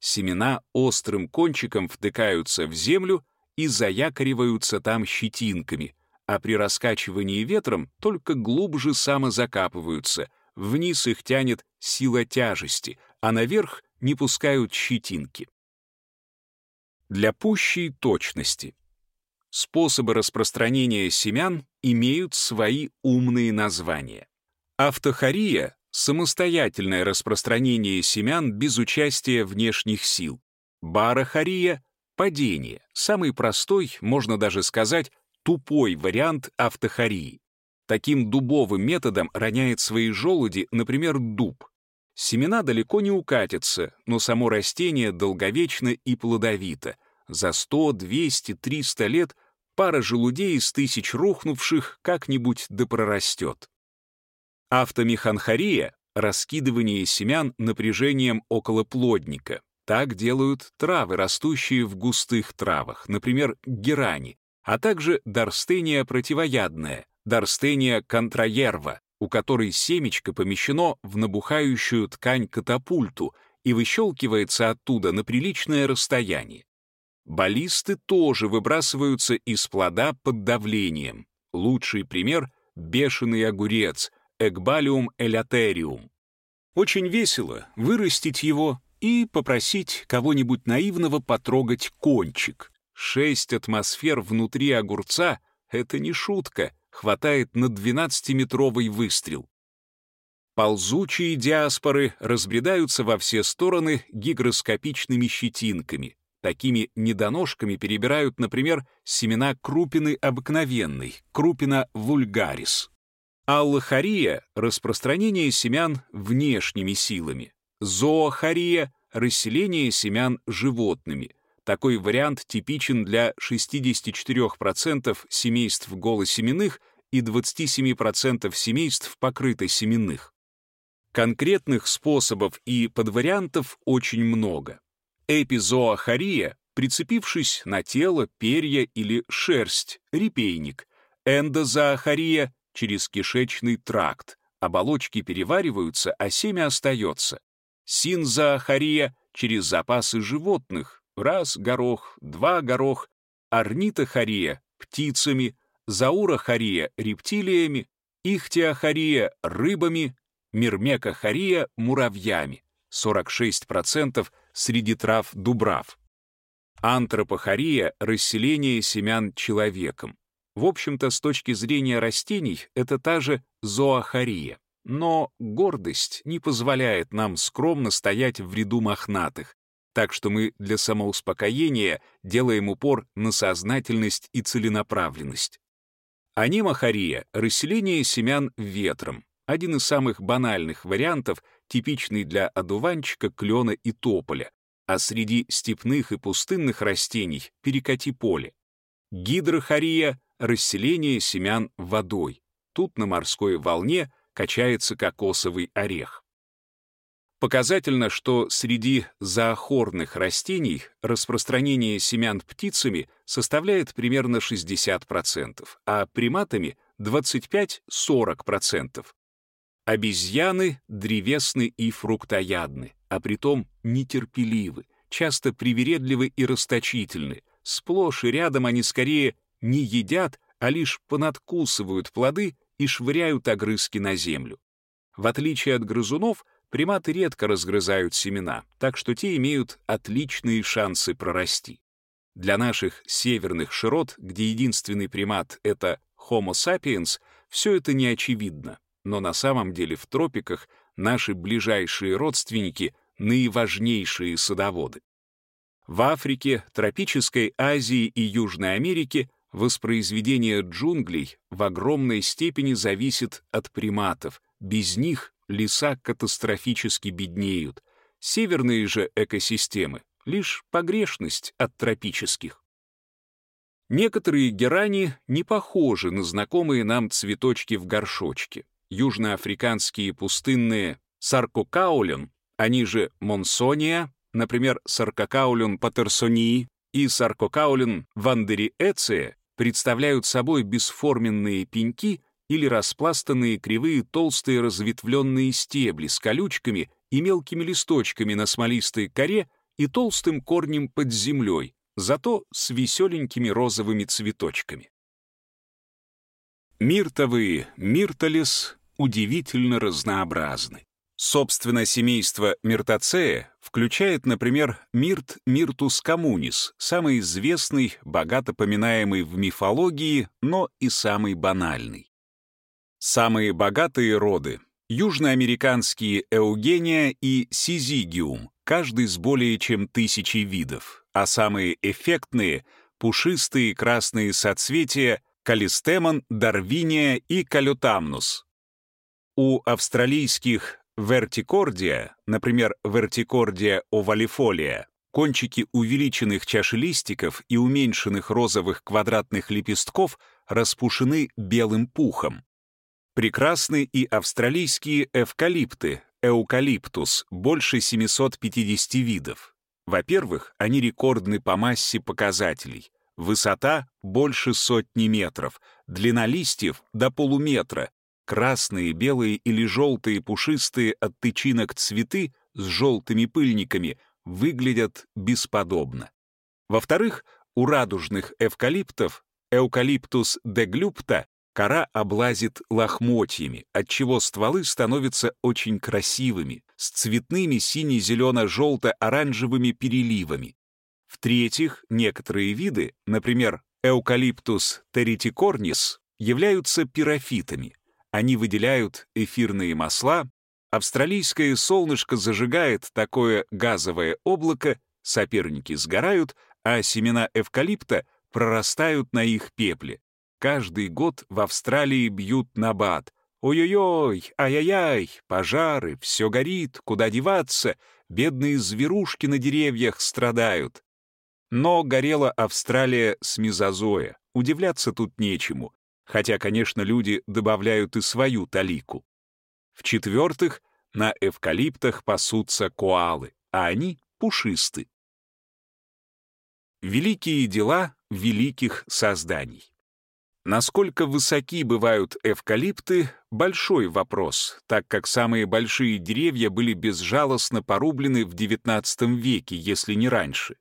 Семена острым кончиком втыкаются в землю и заякориваются там щетинками, а при раскачивании ветром только глубже самозакапываются, вниз их тянет сила тяжести, а наверх не пускают щетинки. Для пущей точности способы распространения семян имеют свои умные названия. Автохория — самостоятельное распространение семян без участия внешних сил. Барохория — падение, самый простой, можно даже сказать, тупой вариант автохории. Таким дубовым методом роняет свои желуди, например, дуб. Семена далеко не укатятся, но само растение долговечно и плодовито. За 100, 200, 300 лет пара желудей из тысяч рухнувших как-нибудь да прорастет. Автомеханхория — раскидывание семян напряжением около плодника. Так делают травы, растущие в густых травах, например, герани, а также дарстения противоядная, дарстения контраерва, у которой семечко помещено в набухающую ткань катапульту и выщелкивается оттуда на приличное расстояние. Баллисты тоже выбрасываются из плода под давлением. Лучший пример — бешеный огурец, Экбалиум элятериум. Очень весело вырастить его и попросить кого-нибудь наивного потрогать кончик. Шесть атмосфер внутри огурца — это не шутка, хватает на 12-метровый выстрел. Ползучие диаспоры разбредаются во все стороны гигроскопичными щетинками. Такими недоножками перебирают, например, семена крупины обыкновенной, крупина вульгарис. Аллахария — распространение семян внешними силами. Зоохария — расселение семян животными. Такой вариант типичен для 64% семейств голосеменных и 27% семейств покрытосеменных. Конкретных способов и подвариантов очень много. Эпизоохория, прицепившись на тело, перья или шерсть, репейник. Эндозоохория — через кишечный тракт. Оболочки перевариваются, а семя остается. Синзоохория — через запасы животных. Раз горох, два горох. Орнитохория — птицами. Заурохория — рептилиями. Ихтиохория — рыбами. Мирмекохория — муравьями. 46% среди трав дубрав. Антропохория — расселение семян человеком. В общем-то, с точки зрения растений, это та же зоохория. Но гордость не позволяет нам скромно стоять в ряду мохнатых, так что мы для самоуспокоения делаем упор на сознательность и целенаправленность. Анимохория — расселение семян ветром. один из самых банальных вариантов, типичный для одуванчика, клена и тополя, а среди степных и пустынных растений — перекати поле. Гидрохория — расселение семян водой. Тут на морской волне качается кокосовый орех. Показательно, что среди зоохорных растений распространение семян птицами составляет примерно 60%, а приматами — 25-40%. Обезьяны древесны и фруктоядны, а притом нетерпеливы, часто привередливы и расточительны. Сплошь и рядом они скорее не едят, а лишь понадкусывают плоды и швыряют огрызки на землю. В отличие от грызунов, приматы редко разгрызают семена, так что те имеют отличные шансы прорасти. Для наших северных широт, где единственный примат — это Homo sapiens, все это не очевидно, но на самом деле в тропиках наши ближайшие родственники — наиважнейшие садоводы. В Африке, тропической Азии и Южной Америке воспроизведение джунглей в огромной степени зависит от приматов. Без них леса катастрофически беднеют. Северные же экосистемы — лишь погрешность от тропических. Некоторые герани не похожи на знакомые нам цветочки в горшочке. Южноафриканские пустынные саркокаулен, они же монсония, например, саркокаулен патерсонии и саркокаулен вандериэция, представляют собой бесформенные пеньки или распластанные кривые толстые разветвленные стебли с колючками и мелкими листочками на смолистой коре и толстым корнем под землей, зато с веселенькими розовыми цветочками. Миртовые миртолес удивительно разнообразны. Собственно, семейство миртоцея включает, например, мирт миртус коммунис, самый известный, богато поминаемый в мифологии, но и самый банальный. Самые богатые роды — южноамериканские эугения и сизигиум, каждый с более чем тысячей видов, а самые эффектные — пушистые красные соцветия калистемон, дарвиния и калютамнус. У австралийских вертикордия, например, вертикордия овалифолия, кончики увеличенных чашелистиков и уменьшенных розовых квадратных лепестков распушены белым пухом. Прекрасны и австралийские эвкалипты, эукалиптус, больше 750 видов. Во-первых, они рекордны по массе показателей. Высота — больше сотни метров, длина листьев — до полуметра, красные, белые или желтые пушистые от тычинок цветы с желтыми пыльниками выглядят бесподобно. Во-вторых, у радужных эвкалиптов, эукалиптус деглюпта, Кора облазит лохмотьями, отчего стволы становятся очень красивыми, с цветными сине-зелено-желто-оранжевыми переливами. В-третьих, некоторые виды, например, эукалиптус теритикорнис, являются пирофитами. Они выделяют эфирные масла, австралийское солнышко зажигает такое газовое облако, соперники сгорают, а семена эвкалипта прорастают на их пепле. Каждый год в Австралии бьют набат. Ой-ой-ой, ай-яй-яй, пожары, все горит, куда деваться, бедные зверушки на деревьях страдают. Но горела Австралия с мезозоя, удивляться тут нечему, хотя, конечно, люди добавляют и свою талику. В-четвертых, на эвкалиптах пасутся коалы, а они пушисты. Великие дела великих созданий. Насколько высоки бывают эвкалипты — большой вопрос, так как самые большие деревья были безжалостно порублены в XIX веке, если не раньше.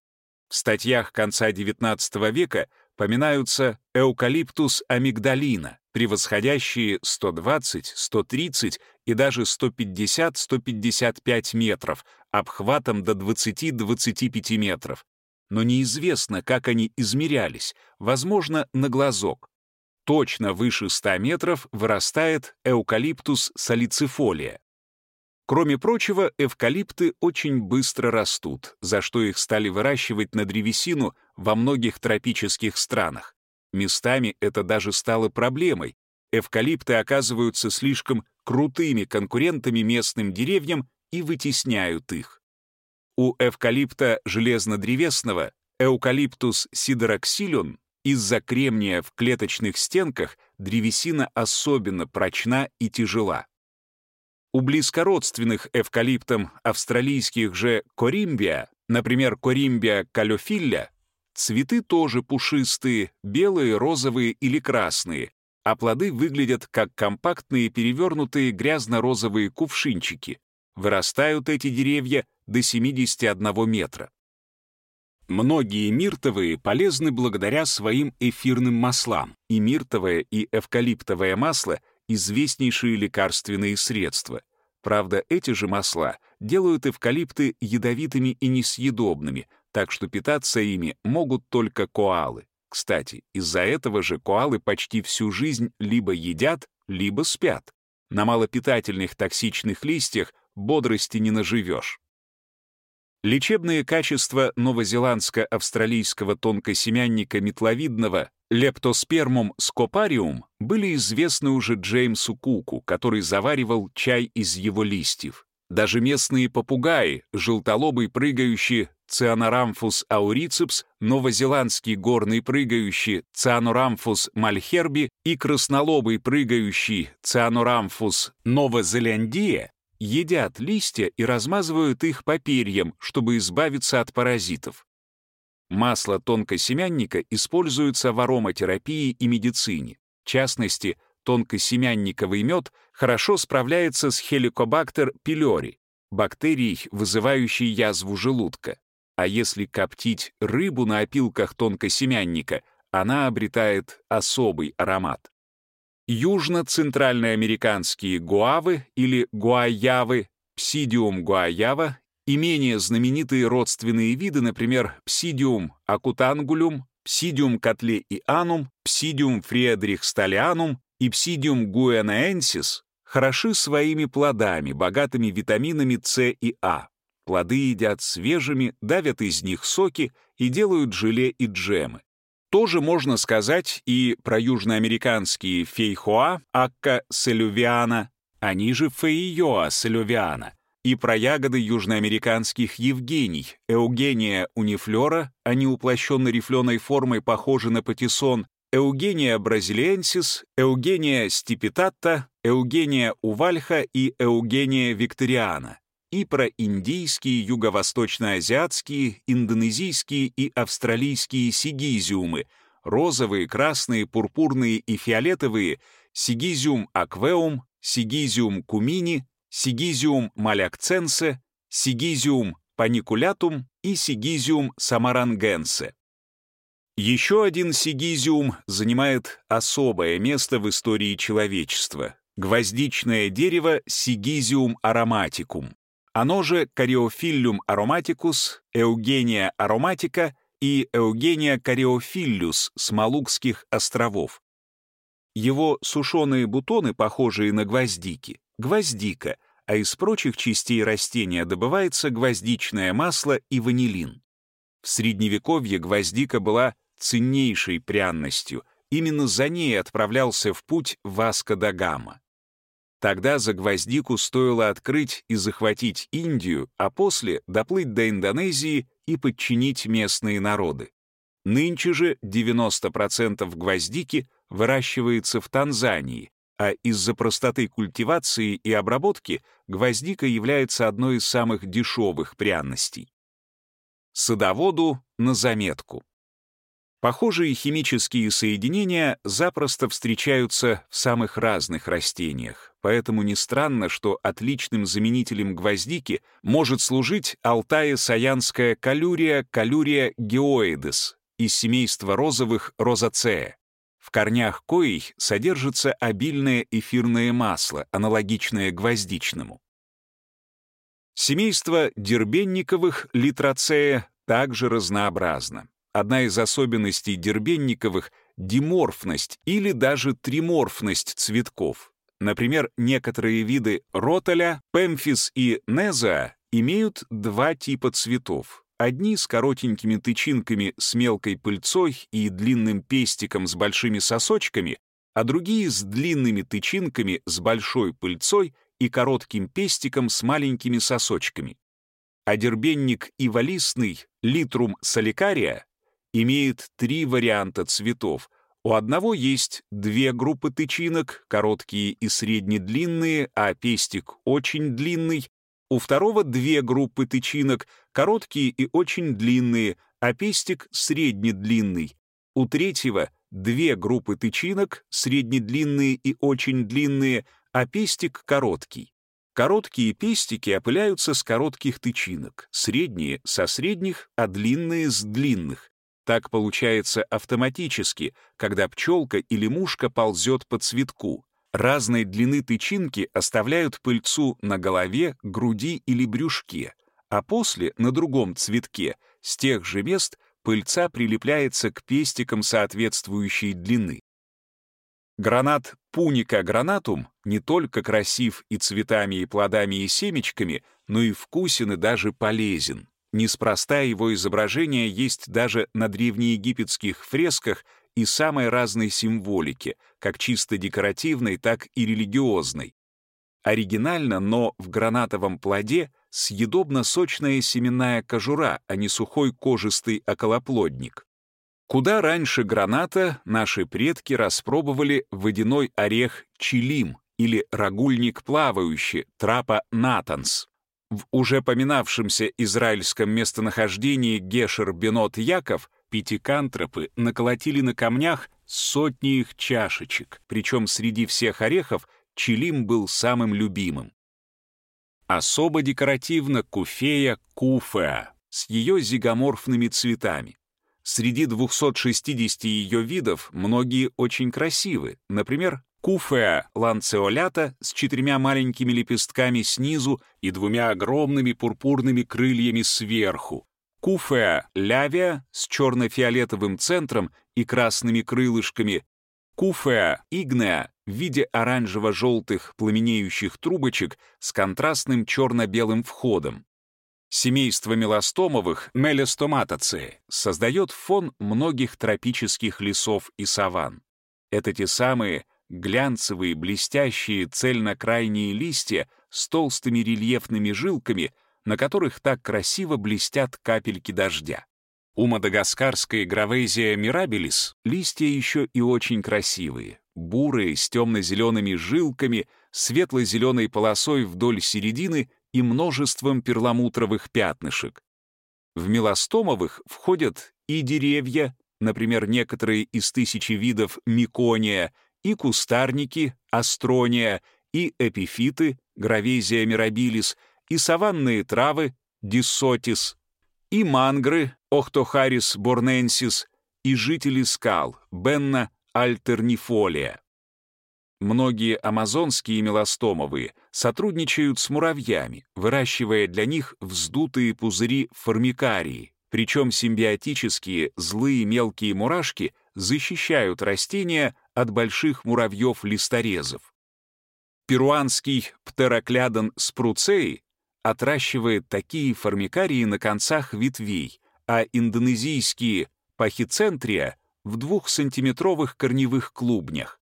В статьях конца XIX века поминаются эукалиптус амигдалина, превосходящие 120, 130 и даже 150-155 метров, обхватом до 20-25 метров. Но неизвестно, как они измерялись, возможно, на глазок точно выше 100 метров вырастает эукалиптус салицифолия. Кроме прочего, эвкалипты очень быстро растут, за что их стали выращивать на древесину во многих тропических странах. Местами это даже стало проблемой. эвкалипты оказываются слишком крутыми конкурентами местным деревьям и вытесняют их. У эвкалипта железнодревесного эукалиптус сидороксилион из-за кремния в клеточных стенках древесина особенно прочна и тяжела. У близкородственных эвкалиптам австралийских же коримбия, например, коримбия калёфилля, цветы тоже пушистые, белые, розовые или красные, а плоды выглядят как компактные перевернутые грязно-розовые кувшинчики. Вырастают эти деревья до 71 метра. Многие миртовые полезны благодаря своим эфирным маслам, и миртовое и эвкалиптовое масло — известнейшие лекарственные средства. Правда, эти же масла делают эвкалипты ядовитыми и несъедобными, так что питаться ими могут только коалы. Кстати, из-за этого же коалы почти всю жизнь либо едят, либо спят. На малопитательных токсичных листьях бодрости не наживешь. Лечебные качества новозеландско-австралийского тонкосемянника метловидного лептоспермум скопариум были известны уже Джеймсу Куку, который заваривал чай из его листьев. Даже местные попугаи, желтолобый прыгающий Цианорамфус аурицепс, новозеландский горный прыгающий Цианорамфус мальхерби и краснолобый прыгающий Цианорамфус новозеландия едят листья и размазывают их по перьям, чтобы избавиться от паразитов. Масло тонкосемянника используется в ароматерапии и медицине. В частности, тонкосемянниковый мед хорошо справляется с хеликобактер пилори, бактерией, вызывающей язву желудка. А если коптить рыбу на опилках тонкосемянника, она обретает особый аромат. Южно-центральноамериканские гуавы или гуаявы, псидиум гуаява и менее знаменитые родственные виды, например, псидиум акутангулюм, псидиум котлеианум, псидиум фриедрихсталианум и псидиум гуэнаэнсис, хороши своими плодами, богатыми витаминами С и А. Плоды едят свежими, давят из них соки и делают желе и джемы. Тоже можно сказать и про южноамериканские фейхоа, акка селювиана, они же феййоа селювиана, и про ягоды южноамериканских евгений, эугения унифлора, они уплощенной рифленой формой похожи на патиссон, эугения бразилиенсис, эугения стипитатта, эугения увальха и эугения викториана и про индийские, юго-восточноазиатские, индонезийские и австралийские сигизиумы, розовые, красные, пурпурные и фиолетовые, сигизиум аквеум, сигизиум кумини, сигизиум малякценсе, сигизиум паникулятум и сигизиум самарангенсе. Еще один сигизиум занимает особое место в истории человечества — гвоздичное дерево сигизиум ароматикум. Оно же Кариофиллюм ароматикус, Эугения ароматика и Эугения кариофиллюс с Малукских островов. Его сушеные бутоны, похожие на гвоздики, гвоздика, а из прочих частей растения добывается гвоздичное масло и ванилин. В Средневековье гвоздика была ценнейшей пряностью, именно за ней отправлялся в путь Васко да Гама. Тогда за гвоздику стоило открыть и захватить Индию, а после доплыть до Индонезии и подчинить местные народы. Нынче же 90% гвоздики выращивается в Танзании, а из-за простоты культивации и обработки гвоздика является одной из самых дешевых пряностей. Садоводу на заметку. Похожие химические соединения запросто встречаются в самых разных растениях, поэтому не странно, что отличным заменителем гвоздики может служить алтая-саянская калюрия калюрия геоидес из семейства розовых розацея. В корнях коей содержится обильное эфирное масло, аналогичное гвоздичному. Семейство дербенниковых литроцея также разнообразно. Одна из особенностей дербенниковых — диморфность или даже триморфность цветков. Например, некоторые виды ротоля, пемфис и неза имеют два типа цветов. Одни с коротенькими тычинками с мелкой пыльцой и длинным пестиком с большими сосочками, а другие с длинными тычинками с большой пыльцой и коротким пестиком с маленькими сосочками. Одербенник иволистный Littrum соликария имеет три варианта цветов. У одного есть две группы тычинок, короткие и среднедлинные, а пестик очень длинный. У второго две группы тычинок, короткие и очень длинные, а пестик среднедлинный. У третьего две группы тычинок, среднедлинные и очень длинные, а пестик короткий. Короткие пестики опыляются с коротких тычинок, средние — со средних, а длинные — с длинных. Так получается автоматически, когда пчелка или мушка ползет по цветку. Разной длины тычинки оставляют пыльцу на голове, груди или брюшке, а после, на другом цветке, с тех же мест пыльца прилепляется к пестикам соответствующей длины. Гранат пуника гранатум не только красив и цветами, и плодами, и семечками, но и вкусен и даже полезен. Неспроста его изображение есть даже на древнеегипетских фресках и самой разной символике, как чисто декоративной, так и религиозной. Оригинально, но в гранатовом плоде съедобно-сочная семенная кожура, а не сухой кожистый околоплодник. Куда раньше граната наши предки распробовали водяной орех чилим или рагульник плавающий, трапа натанс. В уже поминавшемся израильском местонахождении Гешер-Бенот-Яков пятикантропы наколотили на камнях сотни их чашечек, причем среди всех орехов чилим был самым любимым. Особо декоративна куфея куфеа с ее зигоморфными цветами. Среди 260 ее видов многие очень красивы, например, куфеа ланцеолята с четырьмя маленькими лепестками снизу и двумя огромными пурпурными крыльями сверху, куфеа лявия с черно-фиолетовым центром и красными крылышками, куфеа игнеа в виде оранжево-желтых пламенеющих трубочек с контрастным черно-белым входом, Семейство меластомовых, мелестоматоцеи, создает фон многих тропических лесов и саван. Это те самые глянцевые, блестящие, цельнокрайние листья с толстыми рельефными жилками, на которых так красиво блестят капельки дождя. У мадагаскарской гравезия мирабилис листья еще и очень красивые, бурые, с темно-зелеными жилками, светло-зеленой полосой вдоль середины и множеством перламутровых пятнышек. В меластомовых входят и деревья, например, некоторые из тысячи видов микония, и кустарники, астрония, и эпифиты, гравезия мирабилис, и саванные травы, диссотис, и мангры, охтохарис борненсис, и жители скал, бенна альтернифолия. Многие амазонские меластомовые сотрудничают с муравьями, выращивая для них вздутые пузыри формикарии, причем симбиотические злые мелкие мурашки защищают растения от больших муравьев-листорезов. Перуанский птероклядон спруцеи отращивает такие формикарии на концах ветвей, а индонезийские пахицентрия — в двухсантиметровых корневых клубнях.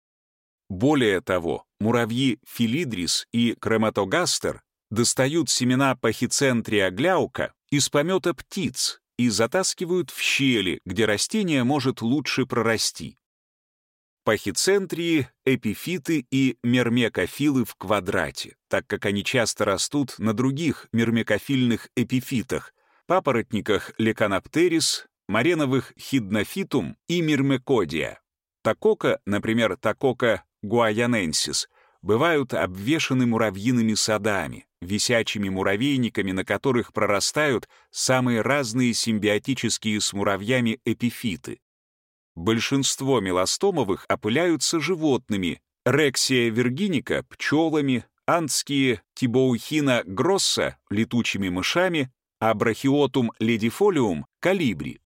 Более того, муравьи филидрис и крематогастер достают семена пахицентрия гляука из помета птиц и затаскивают в щели, где растение может лучше прорасти. Пахицентрии, эпифиты и мермекофилы в квадрате, так как они часто растут на других мермекофильных эпифитах, папоротниках леканоптерис, мареновых хиднофитум и мирмекодия. Такока, например, такока гуаяненсис, бывают обвешаны муравьиными садами, висячими муравейниками, на которых прорастают самые разные симбиотические с муравьями эпифиты. Большинство меластомовых опыляются животными, рексия виргиника — пчелами, антские тибоухина гросса — летучими мышами, а брахиотум ледифолиум — калибри.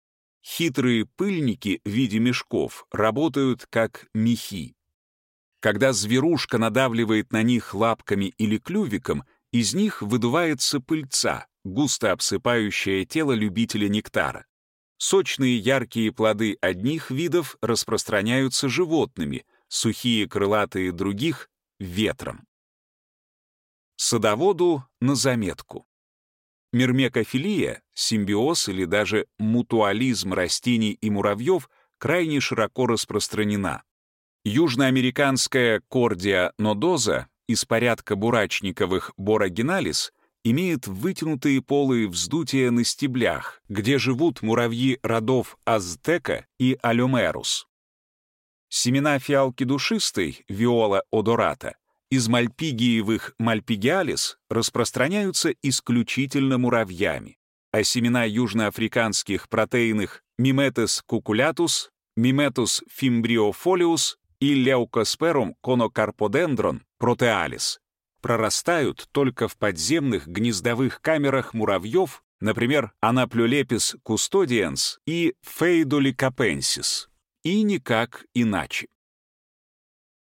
Хитрые пыльники в виде мешков работают как мехи. Когда зверушка надавливает на них лапками или клювиком, из них выдувается пыльца, густо обсыпающая тело любителя нектара. Сочные яркие плоды одних видов распространяются животными, сухие крылатые других — ветром. Садоводу на заметку. Мирмекофилия, симбиоз или даже мутуализм растений и муравьев крайне широко распространена. Южноамериканская кордия нодоза из порядка бурачниковых борогиналис имеет вытянутые полые вздутия на стеблях, где живут муравьи родов азтека и алюмерус. Семена фиалки душистой, виола одората, из мальпигиевых мальпигиалис распространяются исключительно муравьями, а семена южноафриканских протеинных миметес кукулятус, миметус фимбриофолиус и леукосперум конокарподендрон протеалис прорастают только в подземных гнездовых камерах муравьев, например, Анаплюлепис custodiens и Фейдоликапенсис, и никак иначе.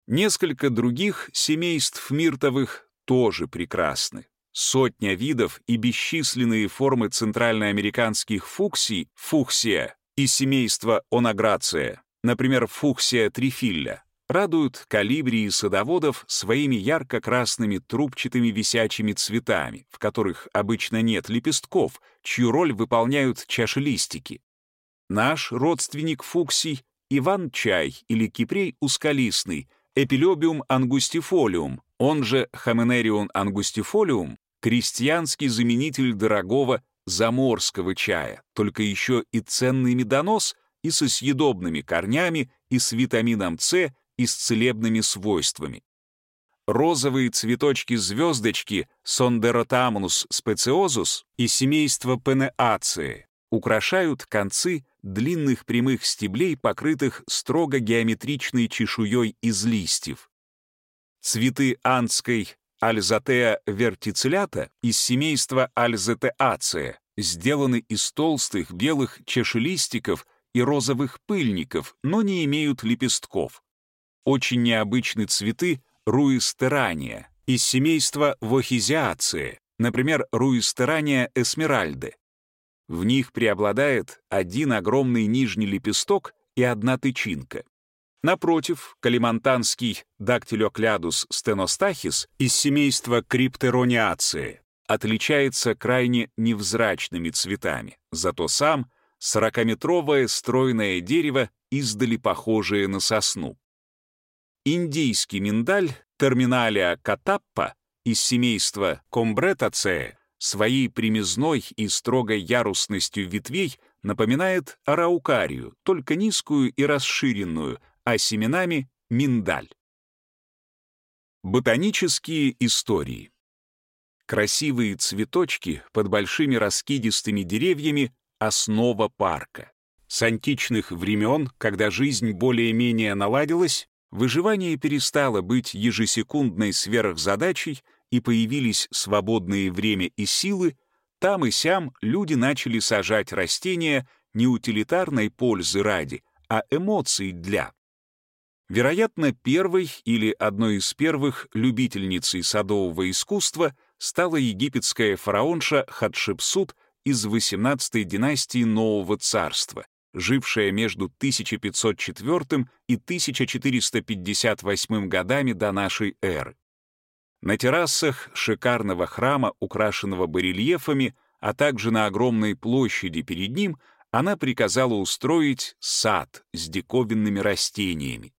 Несколько других семейств миртовых тоже прекрасны. Сотня видов и бесчисленные формы центральноамериканских фуксий, фуксия, и семейства онограция, например, фуксия трифилля, радуют калибрии садоводов своими ярко-красными трубчатыми висячими цветами, в которых обычно нет лепестков, чью роль выполняют чашелистики. Наш родственник фуксий — Иван-чай или кипрей ускалистный, Эпилобиум ангустифолиум, он же Хаменерион ангустифолиум, крестьянский заменитель дорогого заморского чая, только еще и ценный медонос и со съедобными корнями, и с витамином С, и с целебными свойствами. Розовые цветочки-звездочки Сондеротамнус специозус и семейство Пенеации украшают концы длинных прямых стеблей, покрытых строго геометричной чешуей из листьев. Цветы андской Альзатеа вертицелята из семейства Альзетеация сделаны из толстых белых чешелистиков и розовых пыльников, но не имеют лепестков. Очень необычны цветы руистерания из семейства вохизиации, например, руистерания эсмеральды. В них преобладает один огромный нижний лепесток и одна тычинка. Напротив, калимантанский дактилоклядус стеностахис из семейства криптерониации отличается крайне невзрачными цветами, зато сам — сорокаметровое стройное дерево, издали похожее на сосну. Индийский миндаль терминалия катаппа из семейства комбретацея своей примезной и строгой ярусностью ветвей напоминает араукарию, только низкую и расширенную, а семенами — миндаль. Ботанические истории. Красивые цветочки под большими раскидистыми деревьями — основа парка. С античных времен, когда жизнь более-менее наладилась, выживание перестало быть ежесекундной сверхзадачей, и появились свободные время и силы, там и сям люди начали сажать растения не утилитарной пользы ради, а эмоций для. Вероятно, первой или одной из первых любительницей садового искусства стала египетская фараонша Хатшепсут из XVIII династии Нового Царства, жившая между 1504 и 1458 годами до нашей эры. На террасах шикарного храма, украшенного барельефами, а также на огромной площади перед ним, она приказала устроить сад с диковинными растениями.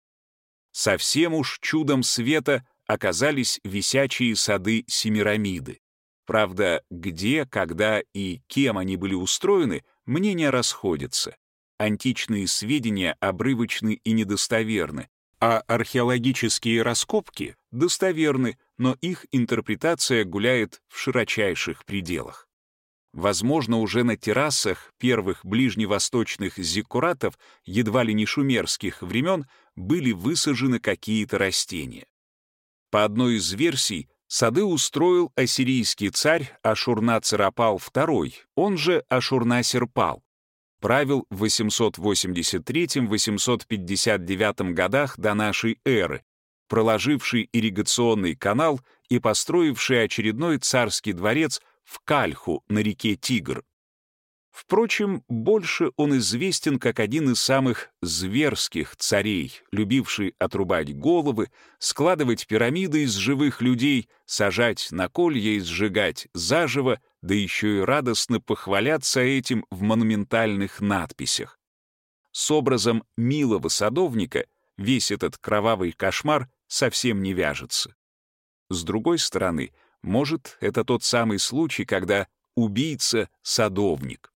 Совсем уж чудом света оказались висячие сады Семирамиды. Правда, где, когда и кем они были устроены, мнения расходятся. Античные сведения обрывочны и недостоверны, а археологические раскопки достоверны, но их интерпретация гуляет в широчайших пределах. Возможно, уже на террасах первых ближневосточных зиккуратов, едва ли не шумерских времен, были высажены какие-то растения. По одной из версий, сады устроил ассирийский царь Ашурна-Царапал II, он же Ашурна-Серпал. Правил в 883-859 годах до нашей эры, проложивший ирригационный канал и построивший очередной царский дворец в Кальху на реке Тигр. Впрочем, больше он известен как один из самых зверских царей, любивший отрубать головы, складывать пирамиды из живых людей, сажать на колья и сжигать заживо, да еще и радостно похваляться этим в монументальных надписях. С образом милого садовника весь этот кровавый кошмар совсем не вяжется. С другой стороны, может, это тот самый случай, когда убийца — садовник.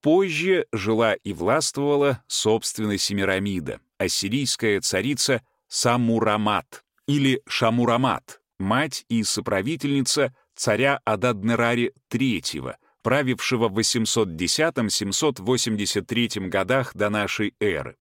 Позже жила и властвовала, собственно, Семирамида, ассирийская царица Самурамат или Шамурамат, мать и соправительница царя Ададнерари III, правившего в 810-783 годах до нашей эры.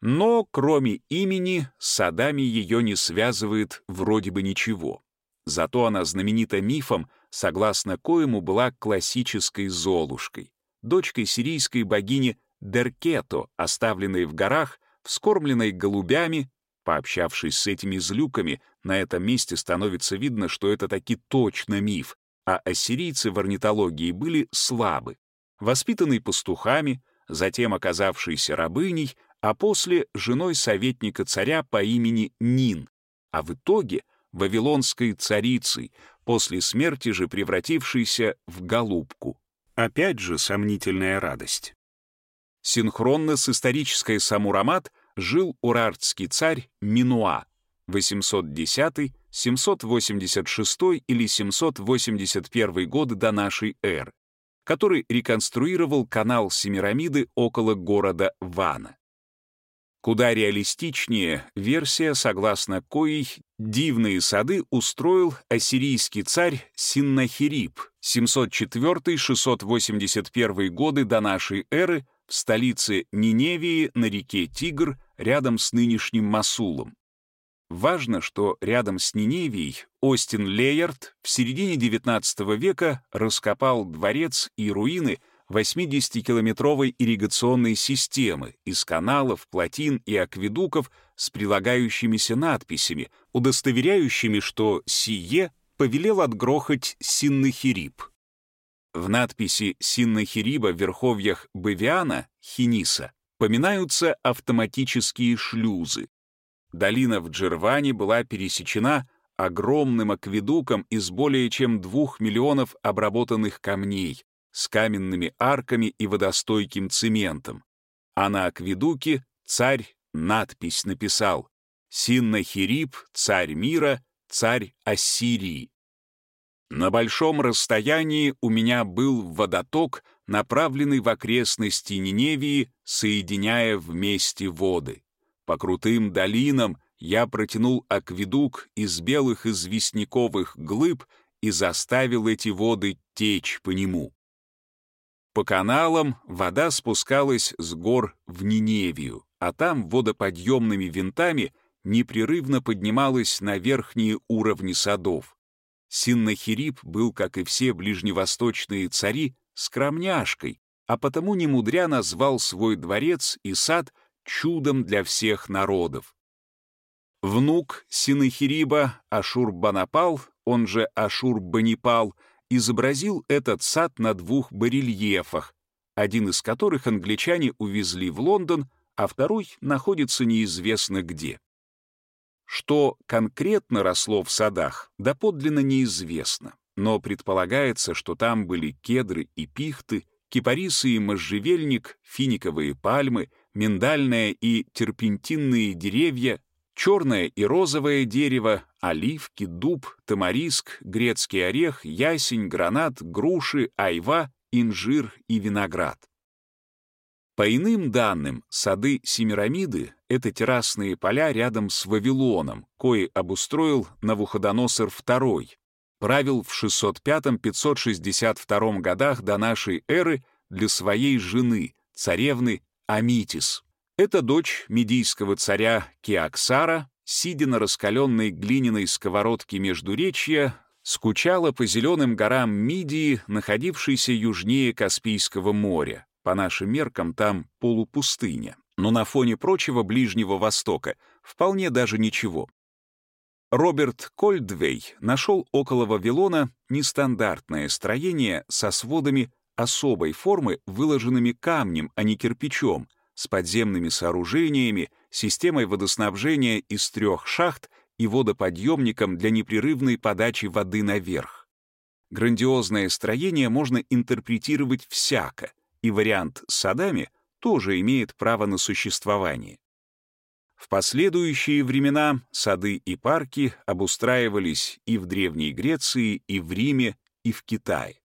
Но, кроме имени, с садами ее не связывает вроде бы ничего. Зато она знаменита мифом, согласно коему была классической Золушкой дочкой сирийской богини Деркето, оставленной в горах, вскормленной голубями, пообщавшись с этими злюками, на этом месте становится видно, что это таки точно миф, а ассирийцы в орнитологии были слабы, воспитанный пастухами, затем оказавшийся рабыней, а после — женой советника царя по имени Нин, а в итоге — вавилонской царицей, после смерти же превратившейся в голубку. Опять же сомнительная радость. Синхронно с исторической Самурамат жил урартский царь Минуа 810, 786 или 781 годы до нашей эры, который реконструировал канал Семирамиды около города Вана. Куда реалистичнее версия, согласно коей дивные сады устроил ассирийский царь Синнахирип 704-681 годы до нашей эры в столице Ниневии на реке Тигр рядом с нынешним Масулом. Важно, что рядом с Ниневией Остин Лейерт в середине XIX века раскопал дворец и руины — 80-километровой ирригационной системы из каналов, плотин и акведуков с прилагающимися надписями, удостоверяющими, что сие повелел отгрохать Синнахирип. В надписи Синнахириба в верховьях Бавиана, Хиниса, поминаются автоматические шлюзы. Долина в Джерване была пересечена огромным акведуком из более чем двух миллионов обработанных камней, с каменными арками и водостойким цементом. А на акведуке царь надпись написал «Синнахирип, царь мира, царь Ассирии». На большом расстоянии у меня был водоток, направленный в окрестности Ниневии, соединяя вместе воды. По крутым долинам я протянул акведук из белых известняковых глыб и заставил эти воды течь по нему. По каналам вода спускалась с гор в Ниневию, а там водоподъемными винтами непрерывно поднималась на верхние уровни садов. Синнахирип был, как и все ближневосточные цари, скромняшкой, а потому немудря назвал свой дворец и сад чудом для всех народов. Внук Синахириба Ашур-Банапал, он же Ашур-Банипал, изобразил этот сад на двух барельефах, один из которых англичане увезли в Лондон, а второй находится неизвестно где. Что конкретно росло в садах, доподлинно неизвестно, но предполагается, что там были кедры и пихты, кипарисы и можжевельник, финиковые пальмы, миндальные и терпентинные деревья, черное и розовое дерево, оливки, дуб, тамариск, грецкий орех, ясень, гранат, груши, айва, инжир и виноград. По иным данным, сады Семирамиды — это террасные поля рядом с Вавилоном, кои обустроил Навуходоносор II, правил в 605-562 годах до нашей эры для своей жены, царевны Амитис. Это дочь медийского царя Кеоксара, сидя на раскаленной глиняной сковородке Междуречья, скучала по зеленым горам Мидии, находившейся южнее Каспийского моря. По нашим меркам там полупустыня, но на фоне прочего Ближнего Востока вполне даже ничего. Роберт Кольдвей нашел около Вавилона нестандартное строение со сводами особой формы выложенными камнем, а не кирпичом, с подземными сооружениями, системой водоснабжения из трех шахт и водоподъемником для непрерывной подачи воды наверх. Грандиозное строение можно интерпретировать всяко, и вариант с садами тоже имеет право на существование. В последующие времена сады и парки обустраивались и в Древней Греции, и в Риме, и в Китае.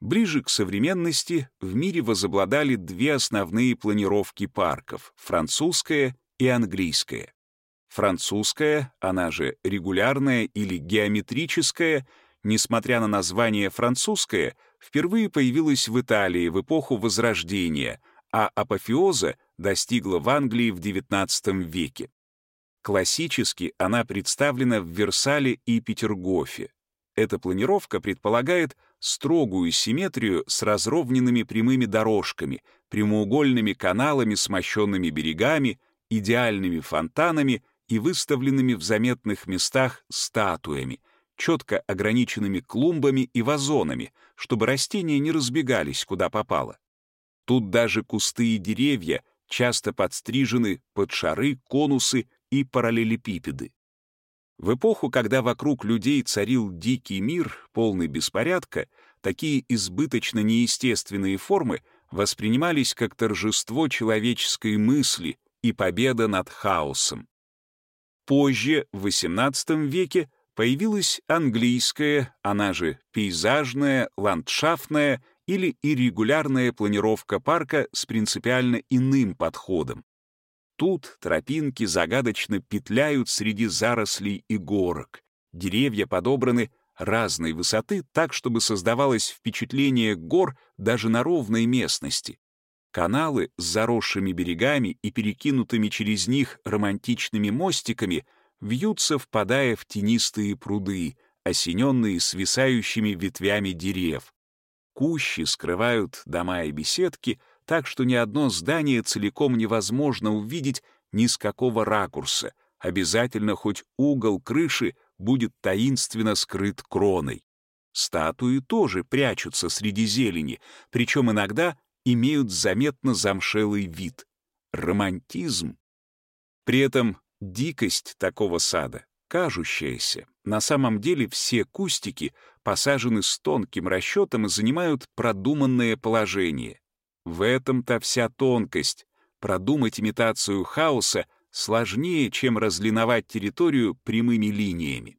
Ближе к современности в мире возобладали две основные планировки парков — французская и английская. Французская, она же регулярная или геометрическая, несмотря на название французская, впервые появилась в Италии в эпоху Возрождения, а апофеоза достигла в Англии в XIX веке. Классически она представлена в Версале и Петергофе. Эта планировка предполагает строгую симметрию с разровненными прямыми дорожками, прямоугольными каналами с мощенными берегами, идеальными фонтанами и выставленными в заметных местах статуями, четко ограниченными клумбами и вазонами, чтобы растения не разбегались куда попало. Тут даже кусты и деревья часто подстрижены под шары, конусы и параллелепипеды. В эпоху, когда вокруг людей царил дикий мир, полный беспорядка, такие избыточно неестественные формы воспринимались как торжество человеческой мысли и победа над хаосом. Позже, в XVIII веке, появилась английская, она же пейзажная, ландшафтная или иррегулярная планировка парка с принципиально иным подходом. Тут тропинки загадочно петляют среди зарослей и горок. Деревья подобраны разной высоты так, чтобы создавалось впечатление гор даже на ровной местности. Каналы с заросшими берегами и перекинутыми через них романтичными мостиками вьются, впадая в тенистые пруды, осененные свисающими ветвями дерев. Кущи скрывают дома и беседки, так что ни одно здание целиком невозможно увидеть ни с какого ракурса. Обязательно хоть угол крыши будет таинственно скрыт кроной. Статуи тоже прячутся среди зелени, причем иногда имеют заметно замшелый вид. Романтизм. При этом дикость такого сада, кажущаяся, на самом деле все кустики посажены с тонким расчетом и занимают продуманное положение. В этом-то вся тонкость. Продумать имитацию хаоса сложнее, чем разлиновать территорию прямыми линиями.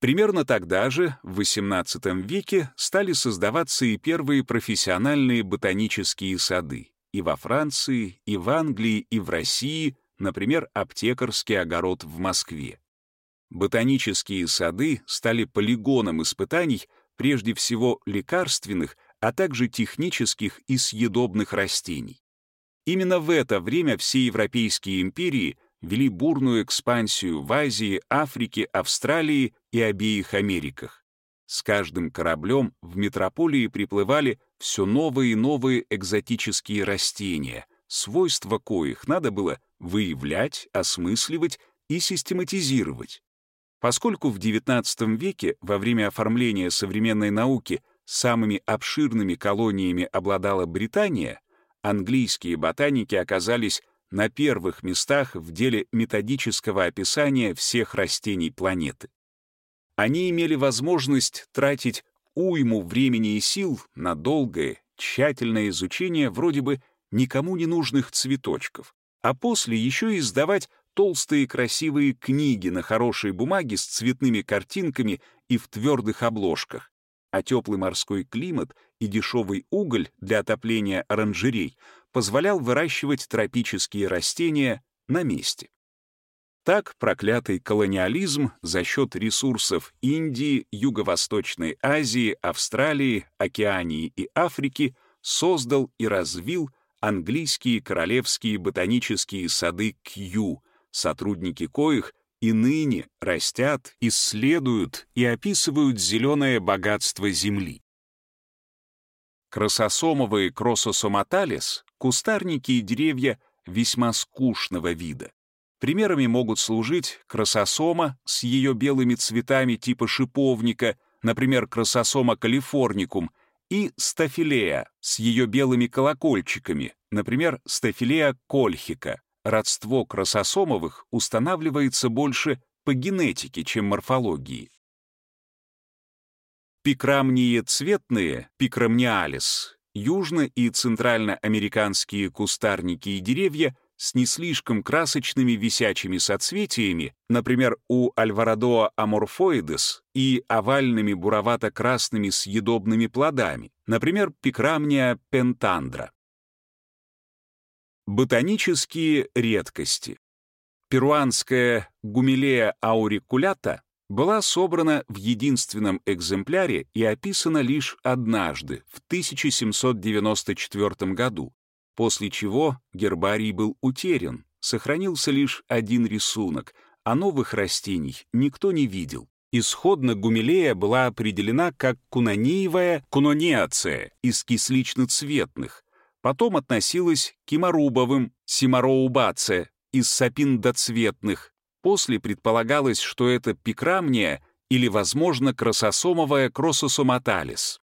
Примерно тогда же, в XVIII веке, стали создаваться и первые профессиональные ботанические сады. И во Франции, и в Англии, и в России, например, аптекарский огород в Москве. Ботанические сады стали полигоном испытаний прежде всего лекарственных, а также технических и съедобных растений. Именно в это время все европейские империи вели бурную экспансию в Азии, Африке, Австралии и обеих Америках. С каждым кораблем в метрополии приплывали все новые и новые экзотические растения, свойства коих надо было выявлять, осмысливать и систематизировать. Поскольку в XIX веке, во время оформления современной науки, самыми обширными колониями обладала Британия, английские ботаники оказались на первых местах в деле методического описания всех растений планеты. Они имели возможность тратить уйму времени и сил на долгое, тщательное изучение вроде бы никому не нужных цветочков, а после еще и издавать толстые красивые книги на хорошей бумаге с цветными картинками и в твердых обложках, а теплый морской климат и дешевый уголь для отопления оранжерей позволял выращивать тропические растения на месте. Так проклятый колониализм за счет ресурсов Индии, Юго-Восточной Азии, Австралии, Океании и Африки создал и развил английские королевские ботанические сады Кью, сотрудники коих и ныне растят, исследуют и описывают зеленое богатство Земли. Красосомовые крососоматалис — кустарники и деревья весьма скучного вида. Примерами могут служить красосома с ее белыми цветами типа шиповника, например, красосома калифорникум, и стафилея с ее белыми колокольчиками, например, стафилея кольхика. Родство красосомовых устанавливается больше по генетике, чем морфологии. Пикрамнии цветные, пикрамниалис, южно- и центральноамериканские кустарники и деревья с не слишком красочными висячими соцветиями, например, у альварадоа аморфоидес, и овальными буровато-красными съедобными плодами, например, пикрамния пентандра. Ботанические редкости. Перуанская гумилея аурикулята была собрана в единственном экземпляре и описана лишь однажды, в 1794 году, после чего гербарий был утерян, сохранился лишь один рисунок, а новых растений никто не видел. Исходно гумилея была определена как кунаниевая кунонеация из кислично-цветных, потом относилась к кимарубовым симароубация из сапиндоцветных, после предполагалось, что это пикрамния или, возможно, крососомовая крососоматалис.